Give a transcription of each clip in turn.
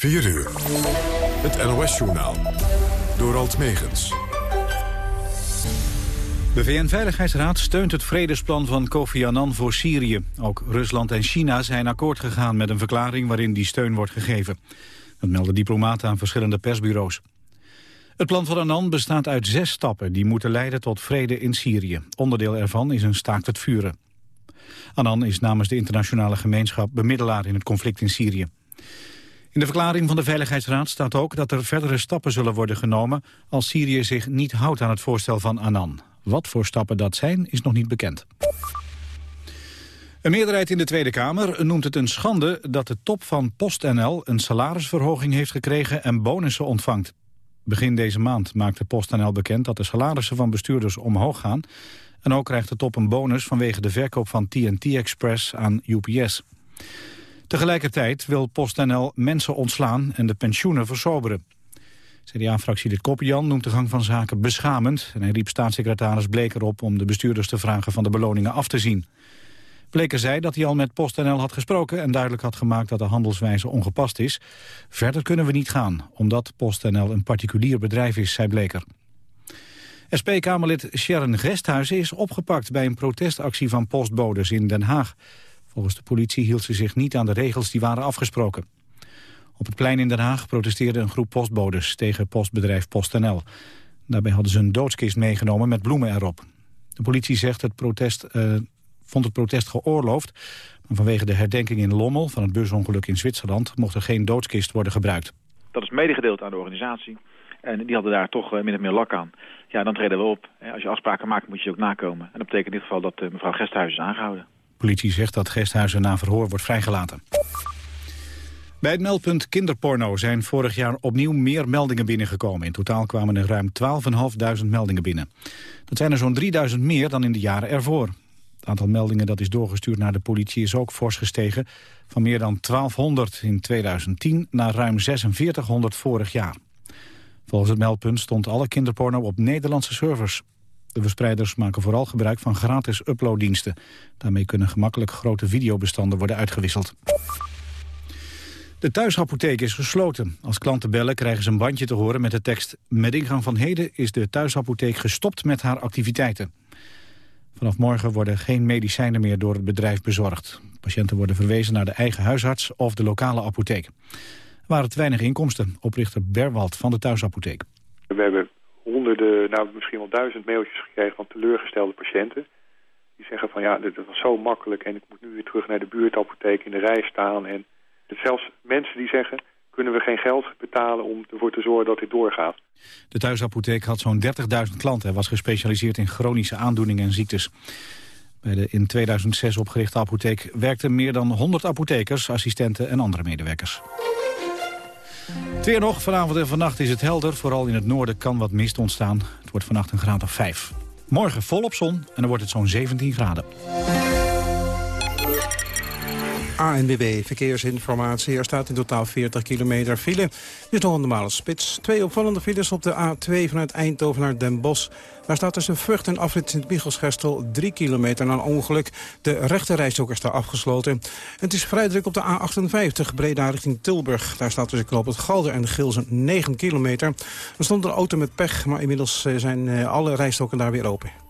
4 uur. Het NOS-journaal. Door Alt Megens. De VN-veiligheidsraad steunt het vredesplan van Kofi Annan voor Syrië. Ook Rusland en China zijn akkoord gegaan met een verklaring waarin die steun wordt gegeven. Dat melden diplomaten aan verschillende persbureaus. Het plan van Annan bestaat uit zes stappen die moeten leiden tot vrede in Syrië. Onderdeel ervan is een staakt het vuren. Annan is namens de internationale gemeenschap bemiddelaar in het conflict in Syrië. In de verklaring van de Veiligheidsraad staat ook dat er verdere stappen zullen worden genomen als Syrië zich niet houdt aan het voorstel van Annan. Wat voor stappen dat zijn is nog niet bekend. Een meerderheid in de Tweede Kamer noemt het een schande dat de top van PostNL een salarisverhoging heeft gekregen en bonussen ontvangt. Begin deze maand maakte PostNL bekend dat de salarissen van bestuurders omhoog gaan. En ook krijgt de top een bonus vanwege de verkoop van TNT Express aan UPS. Tegelijkertijd wil PostNL mensen ontslaan en de pensioenen versoberen. CDA-fractielid Koppian noemt de gang van zaken beschamend... en hij riep staatssecretaris Bleker op om de bestuurders te vragen van de beloningen af te zien. Bleker zei dat hij al met PostNL had gesproken... en duidelijk had gemaakt dat de handelswijze ongepast is. Verder kunnen we niet gaan, omdat PostNL een particulier bedrijf is, zei Bleker. SP-Kamerlid Sharon Gesthuizen is opgepakt bij een protestactie van postbodes in Den Haag. Volgens de politie hield ze zich niet aan de regels die waren afgesproken. Op het plein in Den Haag protesteerde een groep postbodes tegen postbedrijf PostNL. Daarbij hadden ze een doodskist meegenomen met bloemen erop. De politie zegt het protest, uh, vond het protest geoorloofd. Maar vanwege de herdenking in Lommel van het busongeluk in Zwitserland... mocht er geen doodskist worden gebruikt. Dat is medegedeeld aan de organisatie. En die hadden daar toch uh, min of meer lak aan. Ja, dan treden we op. Als je afspraken maakt, moet je ze ook nakomen. En dat betekent in dit geval dat mevrouw Gesthuizen is aangehouden. Politie zegt dat Gesthuizen na verhoor wordt vrijgelaten. Bij het meldpunt kinderporno zijn vorig jaar opnieuw meer meldingen binnengekomen. In totaal kwamen er ruim 12.500 meldingen binnen. Dat zijn er zo'n 3000 meer dan in de jaren ervoor. Het aantal meldingen dat is doorgestuurd naar de politie is ook fors gestegen. Van meer dan 1200 in 2010 naar ruim 4600 vorig jaar. Volgens het meldpunt stond alle kinderporno op Nederlandse servers. De verspreiders maken vooral gebruik van gratis uploaddiensten. Daarmee kunnen gemakkelijk grote videobestanden worden uitgewisseld. De thuisapotheek is gesloten. Als klanten bellen krijgen ze een bandje te horen met de tekst... Met ingang van heden is de thuisapotheek gestopt met haar activiteiten. Vanaf morgen worden geen medicijnen meer door het bedrijf bezorgd. Patiënten worden verwezen naar de eigen huisarts of de lokale apotheek. Er waren te weinig inkomsten, oprichter Berwald van de thuisapotheek. We hebben honderden, nou misschien wel duizend mailtjes gekregen van teleurgestelde patiënten. Die zeggen van ja, dit was zo makkelijk en ik moet nu weer terug naar de buurtapotheek in de rij staan. En zelfs mensen die zeggen, kunnen we geen geld betalen om ervoor te zorgen dat dit doorgaat. De thuisapotheek had zo'n 30.000 klanten en was gespecialiseerd in chronische aandoeningen en ziektes. Bij de in 2006 opgerichte apotheek werkten meer dan 100 apothekers, assistenten en andere medewerkers. Het weer nog, vanavond en vannacht is het helder. Vooral in het noorden kan wat mist ontstaan. Het wordt vannacht een graad of 5. Morgen volop zon en dan wordt het zo'n 17 graden. ANWB Verkeersinformatie. Er staat in totaal 40 kilometer file. Dit is nog een normale spits. Twee opvallende files op de A2 vanuit Eindhoven naar Den Bosch. Daar staat tussen Vught en afrit Sint-Michelsgestel 3 kilometer na een ongeluk. De rechterrijstok is daar afgesloten. Het is vrij druk op de A58 Breda richting Tilburg. Daar staat tussen Knoop het Galder en de Gilsen 9 kilometer. Er stond een auto met pech, maar inmiddels eh, zijn eh, alle rijstokken daar weer open.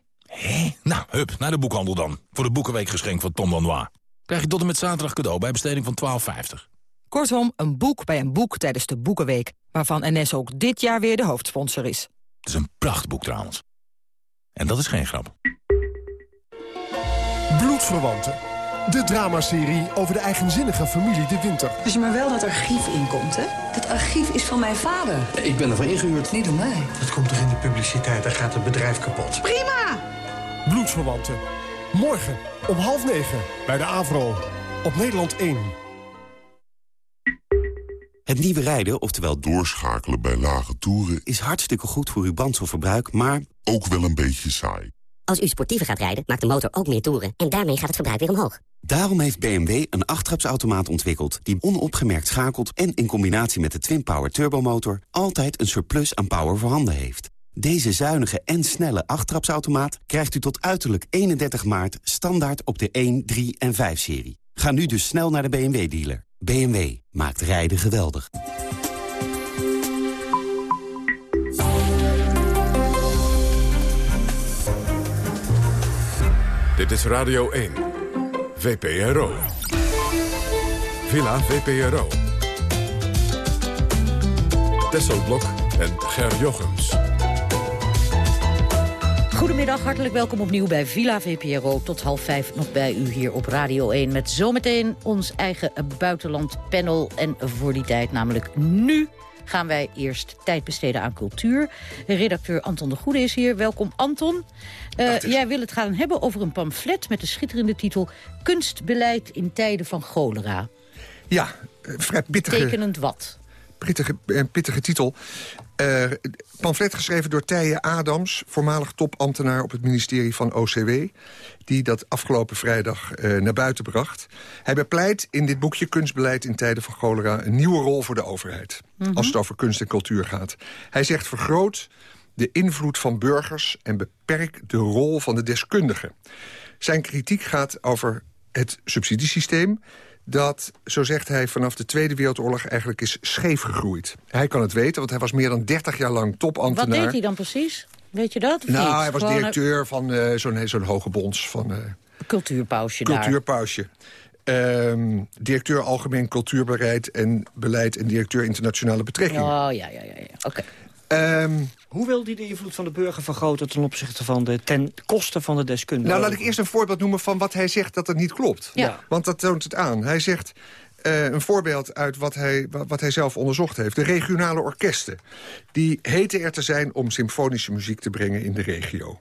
Hé? Nou, hup, naar de boekhandel dan. Voor de Boekenweekgeschenk van Tom Lanois. Krijg je tot en met zaterdag cadeau bij besteding van 12,50. Kortom, een boek bij een boek tijdens de Boekenweek... waarvan NS ook dit jaar weer de hoofdsponsor is. Het is een prachtboek trouwens. En dat is geen grap. Bloedverwanten. De dramaserie over de eigenzinnige familie De Winter. Dus maar wel dat archief inkomt, hè? Het archief is van mijn vader. Ik ben ervan ingehuurd. Niet door mij. Het komt toch in de publiciteit, dan gaat het bedrijf kapot. Prima! Bloedverwanten. Morgen Om half negen bij de Avro. Op Nederland 1. Het nieuwe rijden, oftewel doorschakelen bij lage toeren... is hartstikke goed voor uw brandstofverbruik, maar... ook wel een beetje saai. Als u sportiever gaat rijden, maakt de motor ook meer toeren. En daarmee gaat het verbruik weer omhoog. Daarom heeft BMW een achttrapsautomaat ontwikkeld... die onopgemerkt schakelt en in combinatie met de Twin-Power turbomotor... altijd een surplus aan power voorhanden heeft. Deze zuinige en snelle achttrapsautomaat krijgt u tot uiterlijk 31 maart... standaard op de 1, 3 en 5-serie. Ga nu dus snel naar de BMW-dealer. BMW maakt rijden geweldig. Dit is Radio 1. VPRO. Villa VPRO. Tesselblok en Ger Jochems. Goedemiddag, hartelijk welkom opnieuw bij Villa VPRO. Tot half vijf nog bij u hier op Radio 1. Met zometeen ons eigen buitenlandpanel. En voor die tijd, namelijk nu, gaan wij eerst tijd besteden aan cultuur. Redacteur Anton de Goede is hier. Welkom Anton. Uh, jij wil het gaan hebben over een pamflet met de schitterende titel... Kunstbeleid in tijden van cholera. Ja, uh, vrij pittige... Tekenend wat? Pittige, uh, pittige titel. Pamflet geschreven door Tije Adams, voormalig topambtenaar op het ministerie van OCW... die dat afgelopen vrijdag naar buiten bracht. Hij bepleit in dit boekje Kunstbeleid in tijden van cholera... een nieuwe rol voor de overheid, mm -hmm. als het over kunst en cultuur gaat. Hij zegt vergroot de invloed van burgers en beperk de rol van de deskundigen. Zijn kritiek gaat over het subsidiesysteem dat, zo zegt hij, vanaf de Tweede Wereldoorlog eigenlijk is scheef gegroeid. Hij kan het weten, want hij was meer dan 30 jaar lang topambtenaar. Wat deed hij dan precies? Weet je dat? Nou, niet? hij was Gewoon directeur een... van uh, zo'n zo'n hoge bonds. Van, uh, cultuurpausje Cultuurpausje. Um, directeur Algemeen Cultuurbeleid en Beleid... en directeur Internationale Betrekkingen. Oh, ja, ja, ja. ja. oké. Okay. Um, Hoe wil hij de invloed van de burger vergroten ten opzichte van de ten koste van de deskundigen? Nou, laat ik eerst een voorbeeld noemen van wat hij zegt dat het niet klopt. Ja. Want dat toont het aan. Hij zegt uh, een voorbeeld uit wat hij, wat hij zelf onderzocht heeft. De regionale orkesten. Die heten er te zijn om symfonische muziek te brengen in de regio.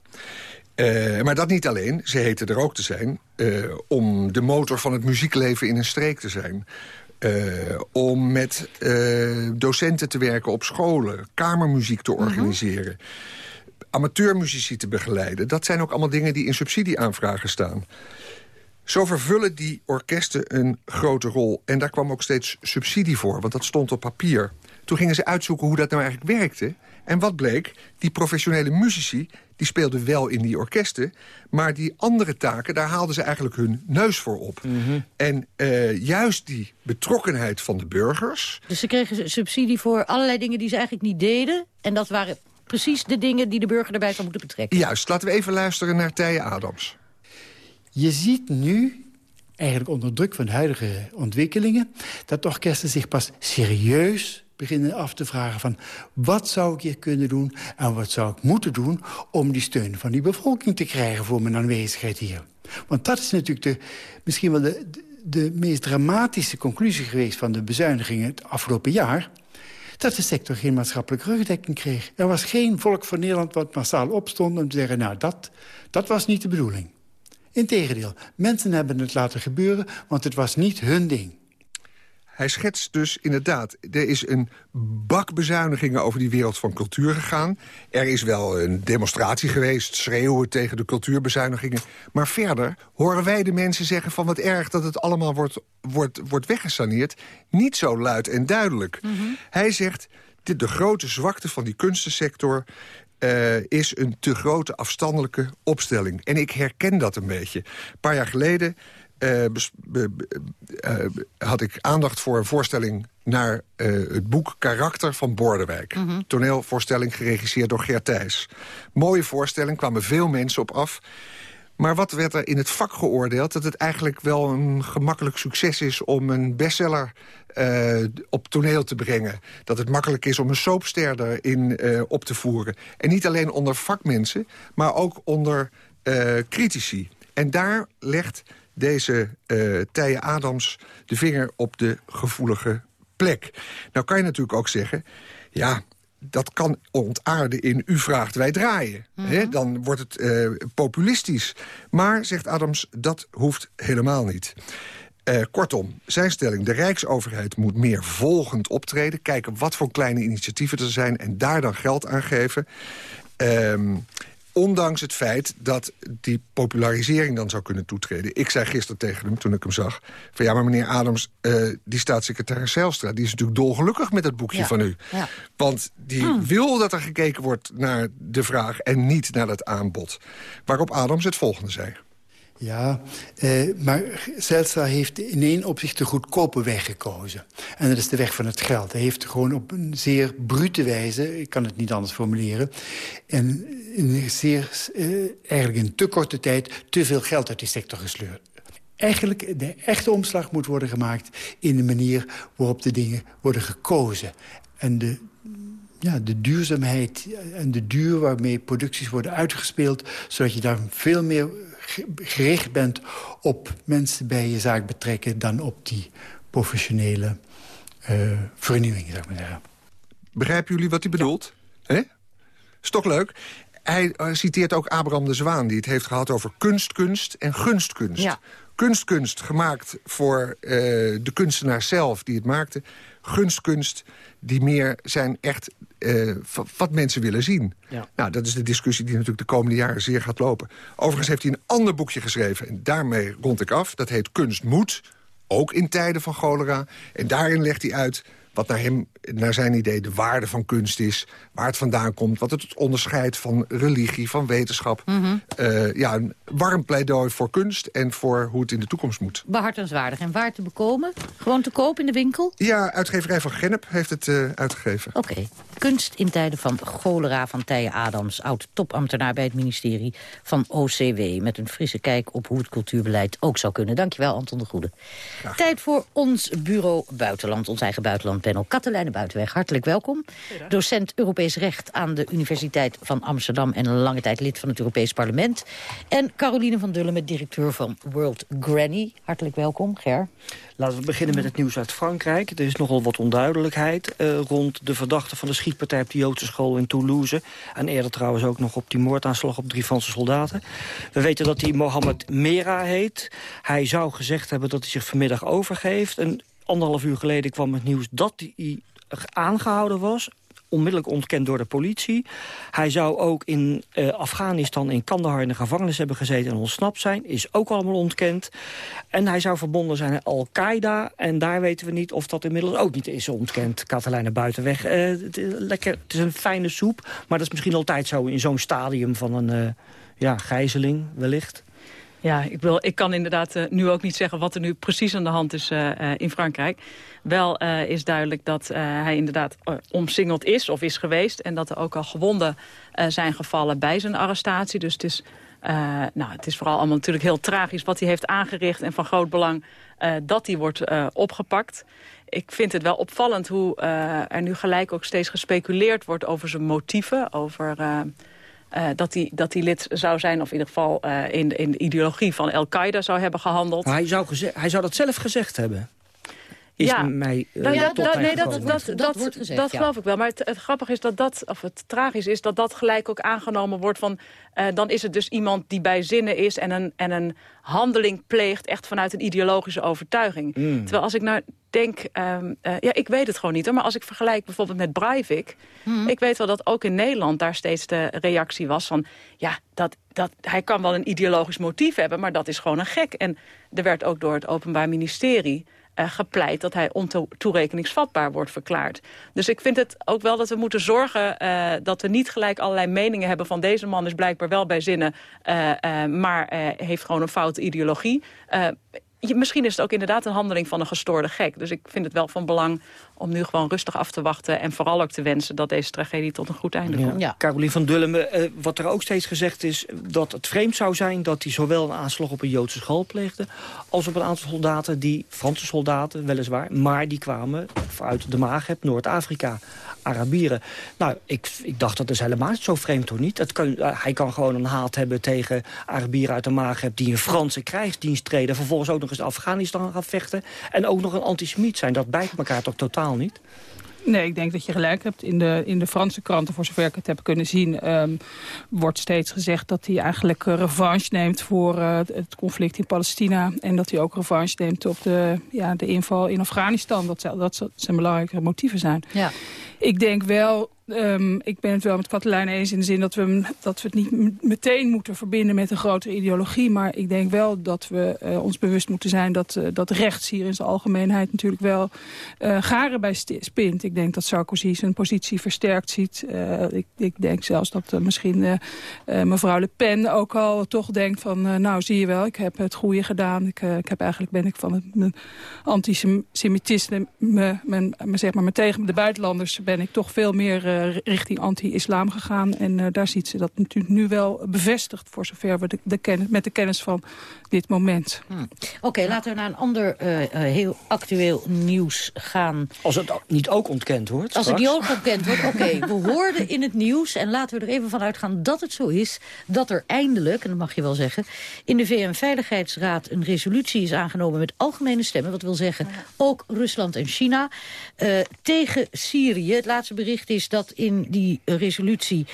Uh, maar dat niet alleen. Ze heten er ook te zijn uh, om de motor van het muziekleven in een streek te zijn. Uh, om met uh, docenten te werken op scholen, kamermuziek te organiseren... Mm -hmm. amateurmuzici te begeleiden. Dat zijn ook allemaal dingen die in subsidieaanvragen staan. Zo vervullen die orkesten een grote rol. En daar kwam ook steeds subsidie voor, want dat stond op papier. Toen gingen ze uitzoeken hoe dat nou eigenlijk werkte. En wat bleek? Die professionele muzici die speelden wel in die orkesten... maar die andere taken, daar haalden ze eigenlijk hun neus voor op. Mhm. Mm -hmm. En uh, juist die betrokkenheid van de burgers... Dus ze kregen subsidie voor allerlei dingen die ze eigenlijk niet deden... en dat waren precies de dingen die de burger erbij zou moeten betrekken. Juist, laten we even luisteren naar Tije Adams. Je ziet nu eigenlijk onder druk van de huidige ontwikkelingen... dat orkesten zich pas serieus beginnen af te vragen van... wat zou ik hier kunnen doen en wat zou ik moeten doen... om die steun van die bevolking te krijgen voor mijn aanwezigheid hier. Want dat is natuurlijk de, misschien wel de, de, meest dramatische conclusie geweest... van de bezuinigingen het afgelopen jaar dat de sector geen maatschappelijke rugdekking kreeg. Er was geen volk van Nederland wat massaal opstond om te zeggen... nou, dat, dat was niet de bedoeling. Integendeel, mensen hebben het laten gebeuren, want het was niet hun ding. Hij schetst dus inderdaad, er is een bak bezuinigingen over die wereld van cultuur gegaan. Er is wel een demonstratie geweest, schreeuwen tegen de cultuurbezuinigingen. Maar verder horen wij de mensen zeggen van wat erg dat het allemaal wordt, wordt, wordt weggesaneerd. Niet zo luid en duidelijk. Mm -hmm. Hij zegt, de, de grote zwakte van die kunstensector... Uh, is een te grote afstandelijke opstelling. En ik herken dat een beetje. Een paar jaar geleden uh, uh, had ik aandacht voor een voorstelling naar het boek Karakter van Bordewijk. Mm -hmm. Toneelvoorstelling geregisseerd door Gert Thijs. Mooie voorstelling, kwamen veel mensen op af. Maar wat werd er in het vak geoordeeld? Dat het eigenlijk wel een gemakkelijk succes is om een bestseller uh, op toneel te brengen. Dat het makkelijk is om een soapster erin uh, op te voeren. En niet alleen onder vakmensen, maar ook onder uh, critici. En daar legt deze uh, Tije Adams de vinger op de gevoelige plek. Nou kan je natuurlijk ook zeggen... ja, dat kan ontaarden in u vraagt, wij draaien. Hè? Dan wordt het eh, populistisch. Maar, zegt Adams, dat hoeft helemaal niet. Eh, kortom, zijn stelling, de Rijksoverheid moet meer volgend optreden... kijken wat voor kleine initiatieven er zijn en daar dan geld aan geven. Ehm, ondanks het feit dat die popularisering dan zou kunnen toetreden. Ik zei gisteren tegen hem, toen ik hem zag... van ja, maar meneer Adams, eh, die staatssecretaris Zijlstra... die is natuurlijk dolgelukkig met het boekje van u. Ja. Want die Hmm. wil dat er gekeken wordt naar de vraag... en niet naar het aanbod. Waarop Adams het volgende zei. Ja, eh, maar Zijlstra heeft in één opzicht de goedkope weg gekozen. En dat is de weg van het geld. Hij heeft gewoon op een zeer brute wijze, ik kan het niet anders formuleren... en in zeer, eh, eigenlijk in te korte tijd te veel geld uit die sector gesleurd. Eigenlijk, de echte omslag moet worden gemaakt in de manier waarop de dingen worden gekozen. En de, ja, de duurzaamheid en de duur waarmee producties worden uitgespeeld... zodat je daar veel meer ge- gericht bent op mensen bij je zaak betrekken... dan op die professionele eh, vernieuwing, zou ik maar zeggen. Begrijpen jullie wat hij bedoelt? Hè? Is toch leuk? Hij eh, citeert ook Abraham de Zwaan... die het heeft gehad over kunstkunst en gunstkunst. Ja. Kunstkunst gemaakt voor eh, de kunstenaar zelf die het maakte. Gunstkunst die meer zijn echt eh, wat mensen willen zien. Ja. Nou, dat is de discussie die natuurlijk de komende jaren zeer gaat lopen. Overigens heeft hij een ander boekje geschreven. En daarmee rond ik af. Dat heet Kunst moet. Ook in tijden van cholera. En daarin legt hij uit wat naar, hem, naar zijn idee de waarde van kunst is. Waar het vandaan komt. Wat het onderscheidt van religie, van wetenschap. Mhm. Eh, ja, een warm pleidooi voor kunst en voor hoe het in de toekomst moet. Behartenswaardig. En waar te bekomen? Gewoon te koop in de winkel? Ja, uitgeverij van Gennep heeft het eh, uitgegeven. Oké. Kunst in tijden van cholera van Tije Adams... oud-topambtenaar bij het ministerie van OCW... met een frisse kijk op hoe het cultuurbeleid ook zou kunnen. Dankjewel, Anton de Goede. Tijd voor ons bureau Buitenland, ons eigen buitenlandpanel. Katelijne Buitenweg, hartelijk welkom. Docent Europees Recht aan de Universiteit van Amsterdam... en lange tijd lid van het Europees Parlement. En Caroline van Dullemet, directeur van World Granny. Hartelijk welkom, Ger. Laten we beginnen met het nieuws uit Frankrijk. Er is nogal wat onduidelijkheid eh, rond de verdachte van de schietpartij op de Joodse school in Toulouse. En eerder trouwens ook nog op die moordaanslag op drie Franse soldaten. We weten dat hij Mohamed Mera heet. Hij zou gezegd hebben dat hij zich vanmiddag overgeeft. En anderhalf uur geleden kwam het nieuws dat hij aangehouden was onmiddellijk ontkend door de politie. Hij zou ook in eh, Afghanistan, in Kandahar, in de gevangenis hebben gezeten en ontsnapt zijn. Is ook allemaal ontkend. En hij zou verbonden zijn aan Al-Qaeda. En daar weten we niet of dat inmiddels ook niet is ontkend. Katelijne Buitenweg. Eh, het, lekker, het is een fijne soep. Maar dat is misschien altijd zo in zo'n stadium van een eh, ja, gijzeling wellicht. Ja, ik, wil, ik kan inderdaad eh, nu ook niet zeggen wat er nu precies aan de hand is eh, eh, in Frankrijk. Wel is duidelijk dat hij inderdaad omsingeld is of is geweest. En dat er ook al gewonden zijn gevallen bij zijn arrestatie. Dus het is, nou, het is vooral allemaal natuurlijk heel tragisch wat hij heeft aangericht. En van groot belang dat hij wordt opgepakt. Ik vind het wel opvallend hoe er nu gelijk ook steeds gespeculeerd wordt over zijn motieven. Over... eh, dat, hij, dat hij lid zou zijn, of in ieder geval eh, in, in de ideologie van Al-Qaeda zou hebben gehandeld. Hij zou, hij zou dat zelf gezegd hebben. Is Ja. mij Nou ja, tot dat, mij nee, dat, dat, dat, dat, wordt gezegd, dat ja. geloof ik wel. Maar het, het grappige is dat dat, of het tragisch is, dat dat gelijk ook aangenomen wordt van... eh, dan is het dus iemand die bij zinnen is en een, en een handeling pleegt... echt vanuit een ideologische overtuiging. Mm. Terwijl als ik nou denk, ehm, eh, ja, ik weet het gewoon niet. Hoor, maar als ik vergelijk bijvoorbeeld met Breivik... ik weet wel dat ook in Nederland daar steeds de reactie was van... ja, dat, dat, hij kan wel een ideologisch motief hebben, maar dat is gewoon een gek. En er werd ook door het Openbaar Ministerie gepleit dat hij ontoerekeningsvatbaar wordt verklaard. Dus ik vind het ook wel dat we moeten zorgen eh, dat we niet gelijk allerlei meningen hebben van deze man is blijkbaar wel bij zinnen, eh, eh, maar eh, heeft gewoon een foute ideologie. Je- misschien is het ook inderdaad een handeling van een gestoorde gek. Dus ik vind het wel van belang om nu gewoon rustig af te wachten... en vooral ook te wensen dat deze tragedie tot een goed einde komt. Ja. Carolien van Dullemen, eh, wat er ook steeds gezegd is... dat het vreemd zou zijn dat hij zowel een aanslag op een Joodse school pleegde... als op een aantal soldaten, die Franse soldaten weliswaar... maar die kwamen uit de Maghreb, Noord-Afrika, Arabieren. Nou, ik, ik dacht dat is helemaal niet zo vreemd, toch niet? Het kan, eh, hij kan gewoon een haat hebben tegen Arabieren uit de Maghreb... die een Franse krijgsdienst treden... vervolgens ook nog eens Afghanistan gaan vechten... en ook nog een antisemiet zijn. Dat bijt elkaar toch totaal niet? Nee, ik denk dat je gelijk hebt. In de, in de Franse kranten, voor zover ik het heb kunnen zien... Um, wordt steeds gezegd dat hij eigenlijk revanche neemt voor uh, het conflict in Palestina. En dat hij ook revanche neemt op de, ja, de inval in Afghanistan. Dat, dat zijn belangrijke motieven zijn. Ja. Ik denk wel Um, ik ben het wel met Katelijn eens in de zin dat we, dat we het niet meteen moeten verbinden met een grotere ideologie. Maar ik denk wel dat we uh, ons bewust moeten zijn dat, uh, dat rechts hier in zijn algemeenheid natuurlijk wel uh, garen bij spint. Ik denk dat Sarkozy zijn positie versterkt ziet. Ik, ik, denk zelfs dat misschien mevrouw Le Pen ook al toch denkt van nou zie je wel, ik heb het goede gedaan. Ik, ik heb eigenlijk ben ik van het antisemitisme, mijn, zeg maar, mijn tegen de buitenlanders ben ik toch veel meer eh, richting anti-islam gegaan. En uh, daar ziet ze dat natuurlijk nu wel bevestigd... voor zover we de, de kennis, met de kennis van dit moment. Hmm. Oké, okay, laten we naar een ander uh, heel actueel nieuws gaan. Als het niet ook ontkend wordt Als het niet ook ontkend wordt, oké. Okay. we hoorden in het nieuws, en laten we er even van uitgaan dat het zo is... dat er eindelijk, en dat mag je wel zeggen... in de VN-veiligheidsraad een resolutie is aangenomen met algemene stemmen. Wat wil zeggen, ook Rusland en China. Uh, tegen Syrië. Het laatste bericht is dat in die resolutie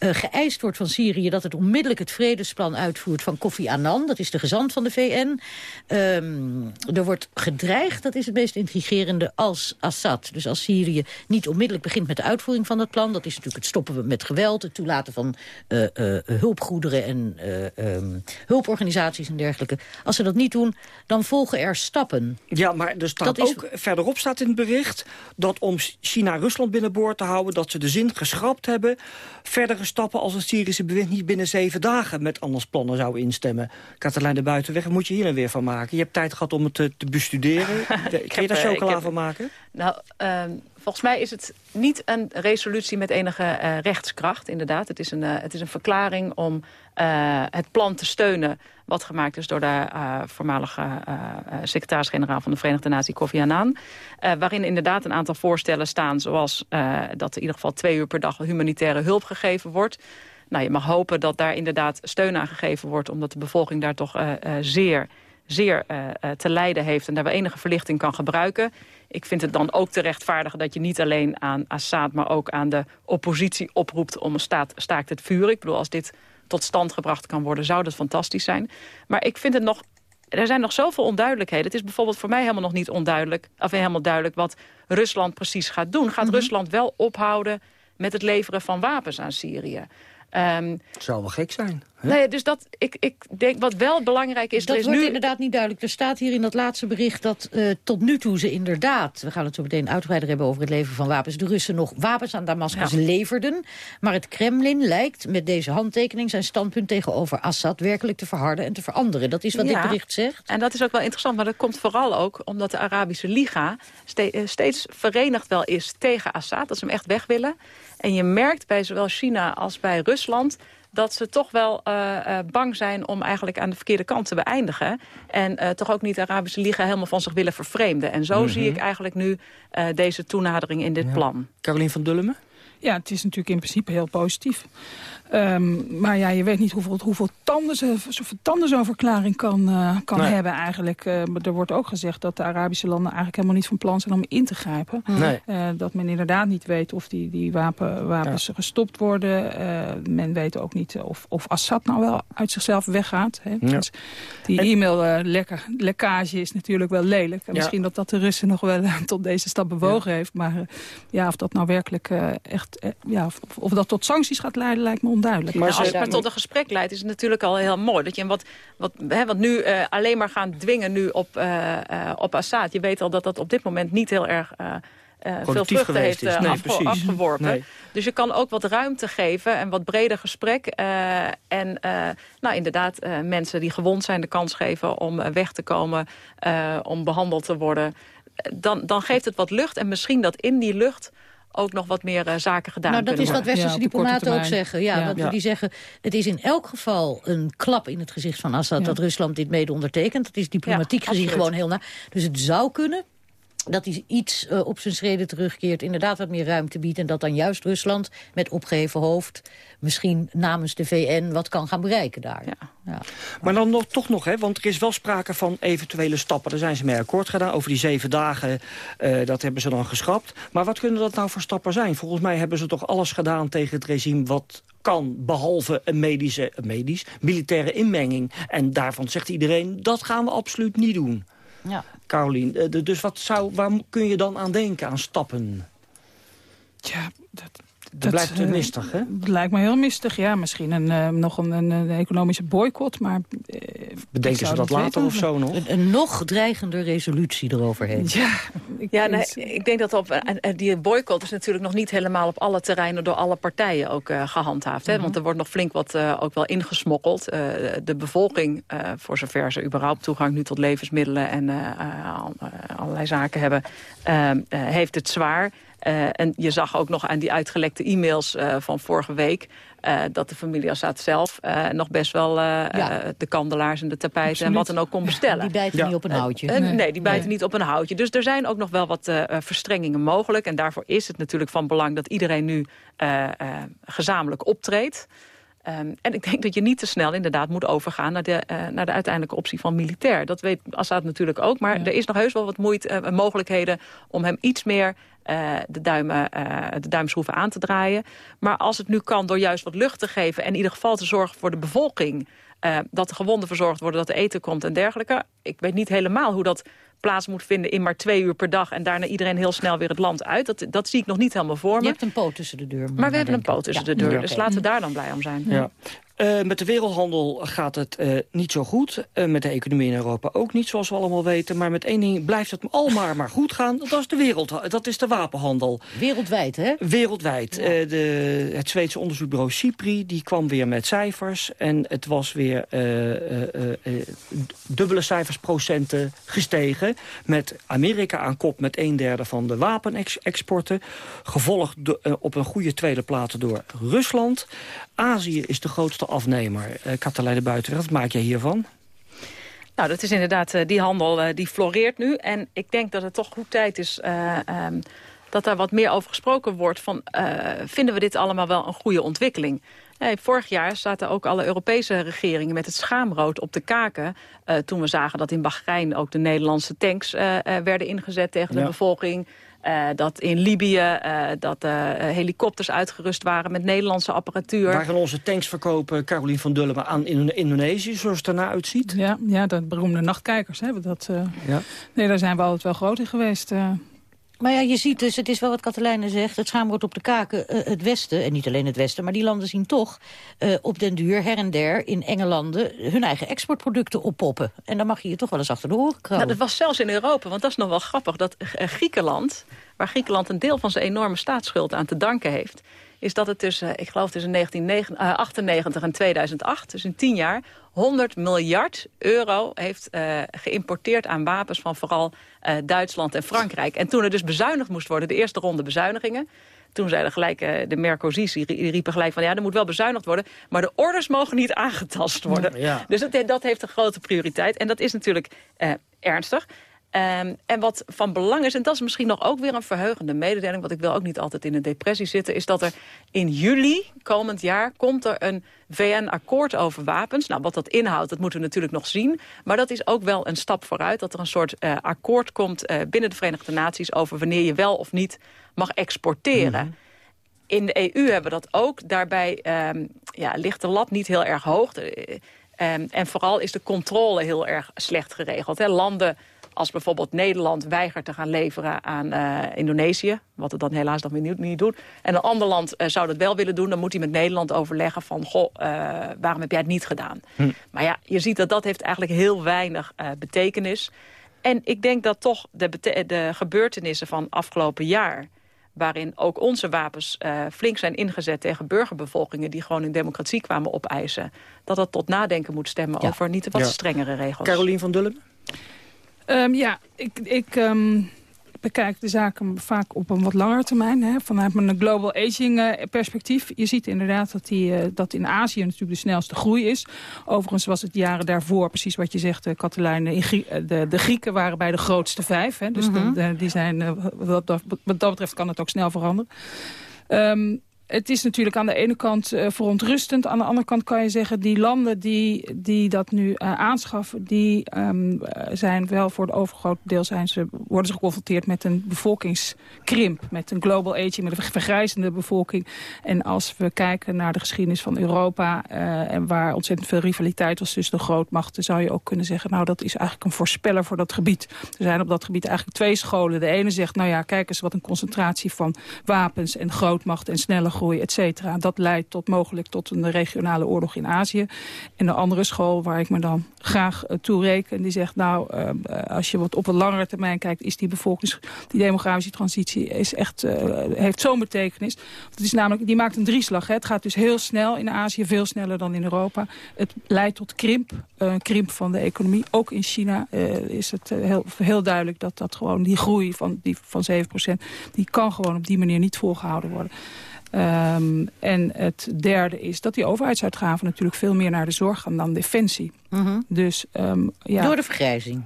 geëist wordt van Syrië... dat het onmiddellijk het vredesplan uitvoert van Kofi Annan. Dat is de gezant van de VN. Um, er wordt gedreigd, dat is het meest intrigerende, als Assad. Dus als Syrië niet onmiddellijk begint met de uitvoering van dat plan... dat is natuurlijk het stoppen met geweld, het toelaten van uh, uh, hulpgoederen... en um, hulporganisaties en dergelijke. Als ze dat niet doen, dan volgen er stappen. Ja, maar er staat dat ook, is... verderop staat in het bericht... dat om China Rusland binnenboord te houden... dat ze de zin geschrapt hebben... verdere stappen als het Syrische bewind niet binnen zeven dagen... met anders plannen zou instemmen. Katelijn de Buitenweg, moet je hier dan weer van maken? Je hebt tijd gehad om het te, te bestuderen. Kun je daar chocola heb, van maken? Nou, um, volgens mij is het niet een resolutie met enige uh, rechtskracht, inderdaad. Het is een, uh, het is een verklaring om uh, het plan te steunen... wat gemaakt is door de voormalige secretaris-generaal van de Verenigde Naties, Kofi Annan. waarin inderdaad een aantal voorstellen staan... zoals dat in ieder geval twee uur per dag humanitaire hulp gegeven wordt... Nou, je mag hopen dat daar inderdaad steun aan gegeven wordt... omdat de bevolking daar toch zeer zeer te lijden heeft en daar wel enige verlichting kan gebruiken. Ik vind het dan ook te rechtvaardigen dat je niet alleen aan Assad... maar ook aan de oppositie oproept om een staat, staakt het vuur. Ik bedoel, als dit tot stand gebracht kan worden, zou dat fantastisch zijn. Maar ik vind het nog... Er zijn nog zoveel onduidelijkheden. Het is bijvoorbeeld voor mij helemaal nog niet onduidelijk... of helemaal duidelijk wat Rusland precies gaat doen. Gaat mm -hmm. Rusland wel ophouden met het leveren van wapens aan Syrië? Um, het zou wel gek zijn. Nee, dus dat, ik, ik denk wat wel belangrijk is... Dat is wordt nu... inderdaad niet duidelijk. Er staat hier in dat laatste bericht dat uh, tot nu toe ze inderdaad... we gaan het zo meteen uitgebreider hebben over het leveren van wapens... de Russen nog wapens aan Damascus ja. leverden. Maar het Kremlin lijkt met deze handtekening... zijn standpunt tegenover Assad werkelijk te verharden en te veranderen. Dat is wat ja, dit bericht zegt. En dat is ook wel interessant, maar dat komt vooral ook... omdat de Arabische Liga ste steeds verenigd wel is tegen Assad. Dat ze hem echt weg willen. En je merkt bij zowel China als bij Rusland dat ze toch wel uh, uh, bang zijn om eigenlijk aan de verkeerde kant te beëindigen. En uh, toch ook niet de Arabische Liga helemaal van zich willen vervreemden. En zo mm -hmm. zie ik eigenlijk nu deze toenadering in dit ja. plan. Carolien van Dullemen? Ja, het is natuurlijk in principe heel positief. Um, maar ja, je weet niet hoeveel, hoeveel tanden, ze, tanden zo'n verklaring kan, uh, kan nee. hebben eigenlijk. Uh, er wordt ook gezegd dat de Arabische landen eigenlijk helemaal niet van plan zijn om in te grijpen. Nee. Uh, dat men inderdaad niet weet of die, die wapen, wapens ja. gestopt worden. men weet ook niet of, of Assad nou wel uit zichzelf weggaat. Hè. Ja. Dus die e-mail-lekkage is natuurlijk wel lelijk. En misschien dat dat de Russen nog wel tot deze stap bewogen heeft. Maar ja, of dat nou werkelijk echt... ja, of, of dat tot sancties gaat leiden, lijkt me onduidelijk. Maar, als het maar tot een gesprek leidt, is het natuurlijk al heel mooi. Dat je wat, wat, hè, wat nu uh, alleen maar gaan dwingen nu op, uh, uh, op Assad. Je weet al dat dat op dit moment niet heel erg... Uh, veel vruchten heeft uh, nee, afge afgeworpen. Nee. Dus je kan ook wat ruimte geven en wat breder gesprek. Uh, en nou, inderdaad mensen die gewond zijn de kans geven om weg te komen, om behandeld te worden. Dan, dan geeft het wat lucht en misschien dat in die lucht ook nog wat meer uh, zaken gedaan nou, dat is wat westerse ja, diplomaten ook zeggen. Ja, ja. Want ja. die zeggen, het is in elk geval een klap in het gezicht van Assad... dat Rusland dit mede ondertekent. Dat is diplomatiek gezien gewoon heel na. Dus het zou kunnen dat hij iets uh, op zijn schreden terugkeert, inderdaad wat meer ruimte biedt... en dat dan juist Rusland met opgeven hoofd... misschien namens de VN wat kan gaan bereiken daar. Ja. ja. Maar dan nog, toch nog, hè, want er is wel sprake van eventuele stappen. Daar zijn ze mee akkoord gedaan. Over die zeven dagen, uh, dat hebben ze dan geschrapt. Maar wat kunnen dat nou voor stappen zijn? Volgens mij hebben ze toch alles gedaan tegen het regime... wat kan, behalve een medische, een medisch, militaire inmenging. En daarvan zegt iedereen, dat gaan we absoluut niet doen. Ja. Carolien, eh, dus wat zou, waar kun je dan aan denken, aan stappen? Ja, dat, dat blijft uh, mistig, hè? Het lijkt me heel mistig, ja. Misschien een, uh, nog een, economische boycott, maar... Uh, Bedenken ze dat later of zo nog? Een, een, nog dreigender resolutie eroverheen. Ja, ik, ja nee, ik denk dat op, die boycott is natuurlijk nog niet helemaal op alle terreinen... door alle partijen ook gehandhaafd. Hè? Mm -hmm. Want er wordt nog flink wat ook wel ingesmokkeld. de bevolking, voor zover ze überhaupt toegang nu tot levensmiddelen... en allerlei zaken hebben, heeft het zwaar... Uh, en je zag ook nog aan die uitgelekte e-mails uh, van vorige week... Uh, dat de familie Assad zelf nog best wel ja. de kandelaars en de tapijten... Absoluut. en wat dan ook kon bestellen. Die bijten ja. niet op een houtje. Nee, nee die bijten nee. niet op een houtje. Dus er zijn ook nog wel wat verstrengingen mogelijk. En daarvoor is het natuurlijk van belang dat iedereen nu gezamenlijk optreedt. Um, en ik denk dat je niet te snel inderdaad moet overgaan naar de, uh, naar de uiteindelijke optie van militair. Dat weet Assad natuurlijk ook, maar ja. er is nog heus wel wat moeite, uh, mogelijkheden om hem iets meer uh, de, duimen, de duimschroeven aan te draaien. Maar als het nu kan door juist wat lucht te geven en in ieder geval te zorgen voor de bevolking... dat de gewonden verzorgd worden, dat er eten komt en dergelijke. Ik weet niet helemaal hoe dat plaats moet vinden in maar twee uur per dag... en daarna iedereen heel snel weer het land uit. Dat, dat zie ik nog niet helemaal voor me. Je hebt een poot tussen de deur. Maar we hebben een poot tussen ja. de deur, ja, dus okay. laten we daar dan blij om zijn. Ja. Uh, met de wereldhandel gaat het uh, niet zo goed. Uh, met de economie in Europa ook niet, zoals we allemaal weten. Maar met één ding blijft het almaar maar goed gaan. Dat is de, wereld, dat is de wapenhandel. Wereldwijd, hè? Wereldwijd. Ja. de, het Zweedse onderzoekbureau CIPRI die kwam weer met cijfers. En het was weer dubbele cijfersprocenten gestegen. Met Amerika aan kop met een derde van de wapenexporten. Gevolgd op een goede tweede plaats door Rusland. Azië is de grootste afnemer. Uh, Katelijne Buiten, wat maak jij hiervan? Nou, dat is inderdaad, uh, die handel uh, die floreert nu. En ik denk dat het toch goed tijd is um, dat daar wat meer over gesproken wordt. Van, vinden we dit allemaal wel een goede ontwikkeling? Hey, vorig jaar zaten ook alle Europese regeringen met het schaamrood op de kaken... Uh, toen we zagen dat in Bahrein ook de Nederlandse tanks uh, uh, werden ingezet tegen de ja. bevolking... Uh, dat in Libië uh, dat uh, helikopters uitgerust waren met Nederlandse apparatuur. Waar gaan onze tanks verkopen, Carolien van Dullen, aan in Indonesië, zoals het ernaar uitziet? Ja, ja dat beroemde nachtkijkers. Hè, dat, ja. Nee, daar zijn we altijd wel groot in geweest. Maar ja, je ziet dus, het is wel wat Katelijne zegt... het schaamrood op de kaken, uh, het Westen, en niet alleen het Westen... maar die landen zien toch uh, op den duur her en der in enge landen... hun eigen exportproducten oppoppen. En dan mag je je toch wel eens achter de oren. Nou, dat was zelfs in Europa, want dat is nog wel grappig... dat uh, Griekenland, waar Griekenland een deel van zijn enorme staatsschuld aan te danken heeft is dat het tussen, ik geloof tussen 1998 en 2008, dus in tien jaar... 100 miljard euro heeft uh, geïmporteerd aan wapens van vooral uh, Duitsland en Frankrijk. En toen er dus bezuinigd moest worden, de eerste ronde bezuinigingen... Toen zeiden gelijk uh, de Mercosi's, die riepen gelijk van... ja, er moet wel bezuinigd worden, maar de orders mogen niet aangetast worden. Ja. Dus dat, dat, heeft een grote prioriteit. En dat is natuurlijk ernstig. Um, en wat van belang is, en dat is misschien nog ook weer een verheugende mededeling... want ik wil ook niet altijd in een depressie zitten... is dat er in juli komend jaar komt er een VN-akkoord over wapens. Nou, wat dat inhoudt, dat moeten we natuurlijk nog zien. Maar dat is ook wel een stap vooruit. Dat er een soort uh, akkoord komt uh, binnen de Verenigde Naties... over wanneer je wel of niet mag exporteren. Mm -hmm. In de EU hebben we dat ook. Daarbij um, ja, ligt de lat niet heel erg hoog. Um, en vooral is de controle heel erg slecht geregeld. Hè. Landen als bijvoorbeeld Nederland weigert te gaan leveren aan uh, Indonesië... wat het dan helaas dan weer niet, niet doet... en een ander land uh, zou dat wel willen doen... dan moet hij met Nederland overleggen van... goh, uh, waarom heb jij het niet gedaan? Hm. Maar ja, je ziet dat dat heeft eigenlijk heel weinig betekenis. En ik denk dat toch de, de gebeurtenissen van afgelopen jaar waarin ook onze wapens uh, flink zijn ingezet tegen burgerbevolkingen... die gewoon in democratie kwamen opeisen... dat dat tot nadenken moet stemmen ja. over niet wat ja. strengere regels. Carolien van Dullen? Um, ja, ik... ik um bekijk de zaken vaak op een wat langer termijn. Hè, vanuit een global aging uh, perspectief. Je ziet inderdaad dat, die, uh, dat in Azië natuurlijk de snelste groei is. Overigens was het jaren daarvoor, precies wat je zegt, uh, Katelijn... de, de Grieken waren bij de grootste vijf. Hè, dus de, die zijn, wat, dat, wat dat betreft kan het ook snel veranderen. Um, het is natuurlijk aan de ene kant uh, verontrustend. Aan de andere kant kan je zeggen, die landen die, die dat nu uh, aanschaffen... die um, zijn wel voor het overgrote deel zijn ze, worden ze geconfronteerd met een bevolkingskrimp. Met een global aging, met een vergrijzende bevolking. En als we kijken naar de geschiedenis van Europa... En waar ontzettend veel rivaliteit was tussen de grootmachten... zou je ook kunnen zeggen, nou dat is eigenlijk een voorspeller voor dat gebied. Er zijn op dat gebied eigenlijk twee scholen. De ene zegt, nou ja, kijk eens wat een concentratie van wapens en grootmacht en snelle et cetera. Dat leidt tot mogelijk tot een regionale oorlog in Azië. En de andere school, waar ik me dan graag uh, toe reken... die zegt, nou, uh, als je wat op een langere termijn kijkt... is die bevolkings, die demografische transitie is echt, heeft zo'n betekenis. Het is namelijk, die maakt een drieslag. Hè. Het gaat dus heel snel in Azië, veel sneller dan in Europa. Het leidt tot krimp, krimp van de economie. Ook in China is het heel, heel duidelijk dat dat gewoon die groei van, die, van 7%... die kan gewoon op die manier niet volgehouden worden. Um, en het derde is dat die overheidsuitgaven natuurlijk veel meer naar de zorg gaan dan defensie. -hmm. dus, um, ja. Door de vergrijzing?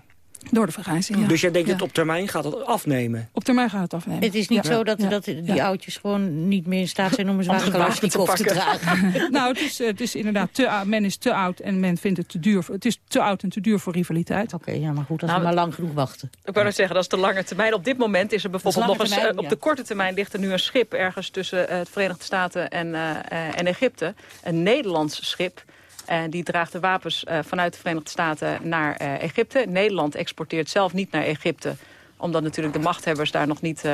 Door de vergrijzing, ja. Dus jij denkt ja. dat op termijn gaat het afnemen? Op termijn gaat het afnemen. Het is niet ja. zo dat, dat die oudjes gewoon niet meer in staat zijn om een zware Kalashnikov te, te dragen. nou, het is, het is inderdaad te men is te oud en men vindt het te duur. Het is te oud en te duur voor rivaliteit. Oké, okay, ja, maar goed, als nou, we maar lang genoeg wachten. Ik wou net zeggen, dat is de lange termijn. Op dit moment is er bijvoorbeeld nog eens... Termijn, op de korte termijn ligt er nu een schip ergens tussen uh, het Verenigde Staten en, uh, uh, en Egypte. Een Nederlands schip en die draagt de wapens uh, vanuit de Verenigde Staten naar uh, Egypte. Nederland exporteert zelf niet naar Egypte. Omdat natuurlijk de machthebbers daar nog niet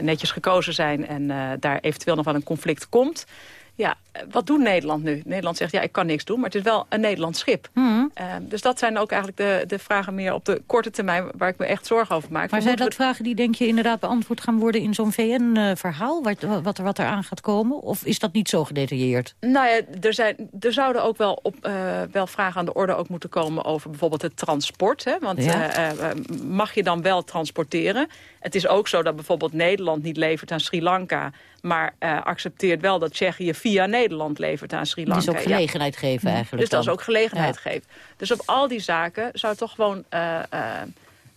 netjes gekozen zijn. En daar eventueel nog wel een conflict komt. Ja, wat doet Nederland nu? Nederland zegt, ja, ik kan niks doen, maar het is wel een Nederlands schip. Mm. Uh, dus dat zijn ook eigenlijk de, de vragen meer op de korte termijn... waar ik me echt zorgen over maak. Maar zijn dat we... vragen die, denk je, inderdaad beantwoord gaan worden... in zo'n VN-verhaal, wat, wat, er, wat er aan gaat komen? Of is dat niet zo gedetailleerd? Nou ja, er, zijn, er zouden ook wel, op, uh, wel vragen aan de orde ook moeten komen... over bijvoorbeeld het transport. Hè? Want ja. uh, mag je dan wel transporteren? Het is ook zo dat bijvoorbeeld Nederland niet levert aan Sri Lanka... maar accepteert wel dat Tsjechië via Nederland levert aan Sri Lanka. Dus ook gelegenheid ja. geven eigenlijk. Dus dat is ook gelegenheid ja. geven. Dus op al die zaken zou het toch gewoon uh, uh,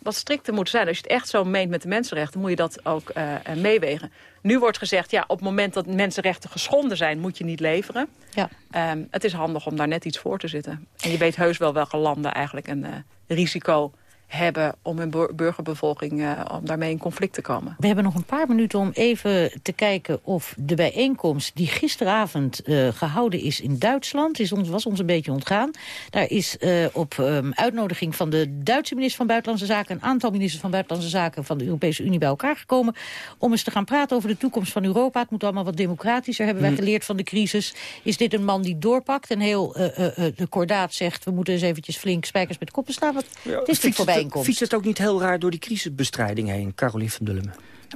wat strikter moeten zijn. Als je het echt zo meent met de mensenrechten, moet je dat ook meewegen. Nu wordt gezegd, ja, op het moment dat mensenrechten geschonden zijn, moet je niet leveren. Ja. Um, het is handig om daar net iets voor te zitten. En je weet heus wel welke landen eigenlijk een risico hebben om een burgerbevolking uh, om daarmee in conflict te komen. We hebben nog een paar minuten om even te kijken of de bijeenkomst die gisteravond uh, gehouden is in Duitsland, is ons, was ons een beetje ontgaan. Daar is uh, op um, uitnodiging van de Duitse minister van Buitenlandse Zaken, een aantal ministers van Buitenlandse Zaken van de Europese Unie bij elkaar gekomen om eens te gaan praten over de toekomst van Europa. Het moet allemaal wat democratischer, hebben wij geleerd van de crisis. Is dit een man die doorpakt en heel de kordaat zegt, we moeten eens eventjes flink spijkers met koppen slaan? Wat, ja, het is dit voorbij Fietst het ook niet heel raar door die crisisbestrijding heen, Carolien van Dullemen?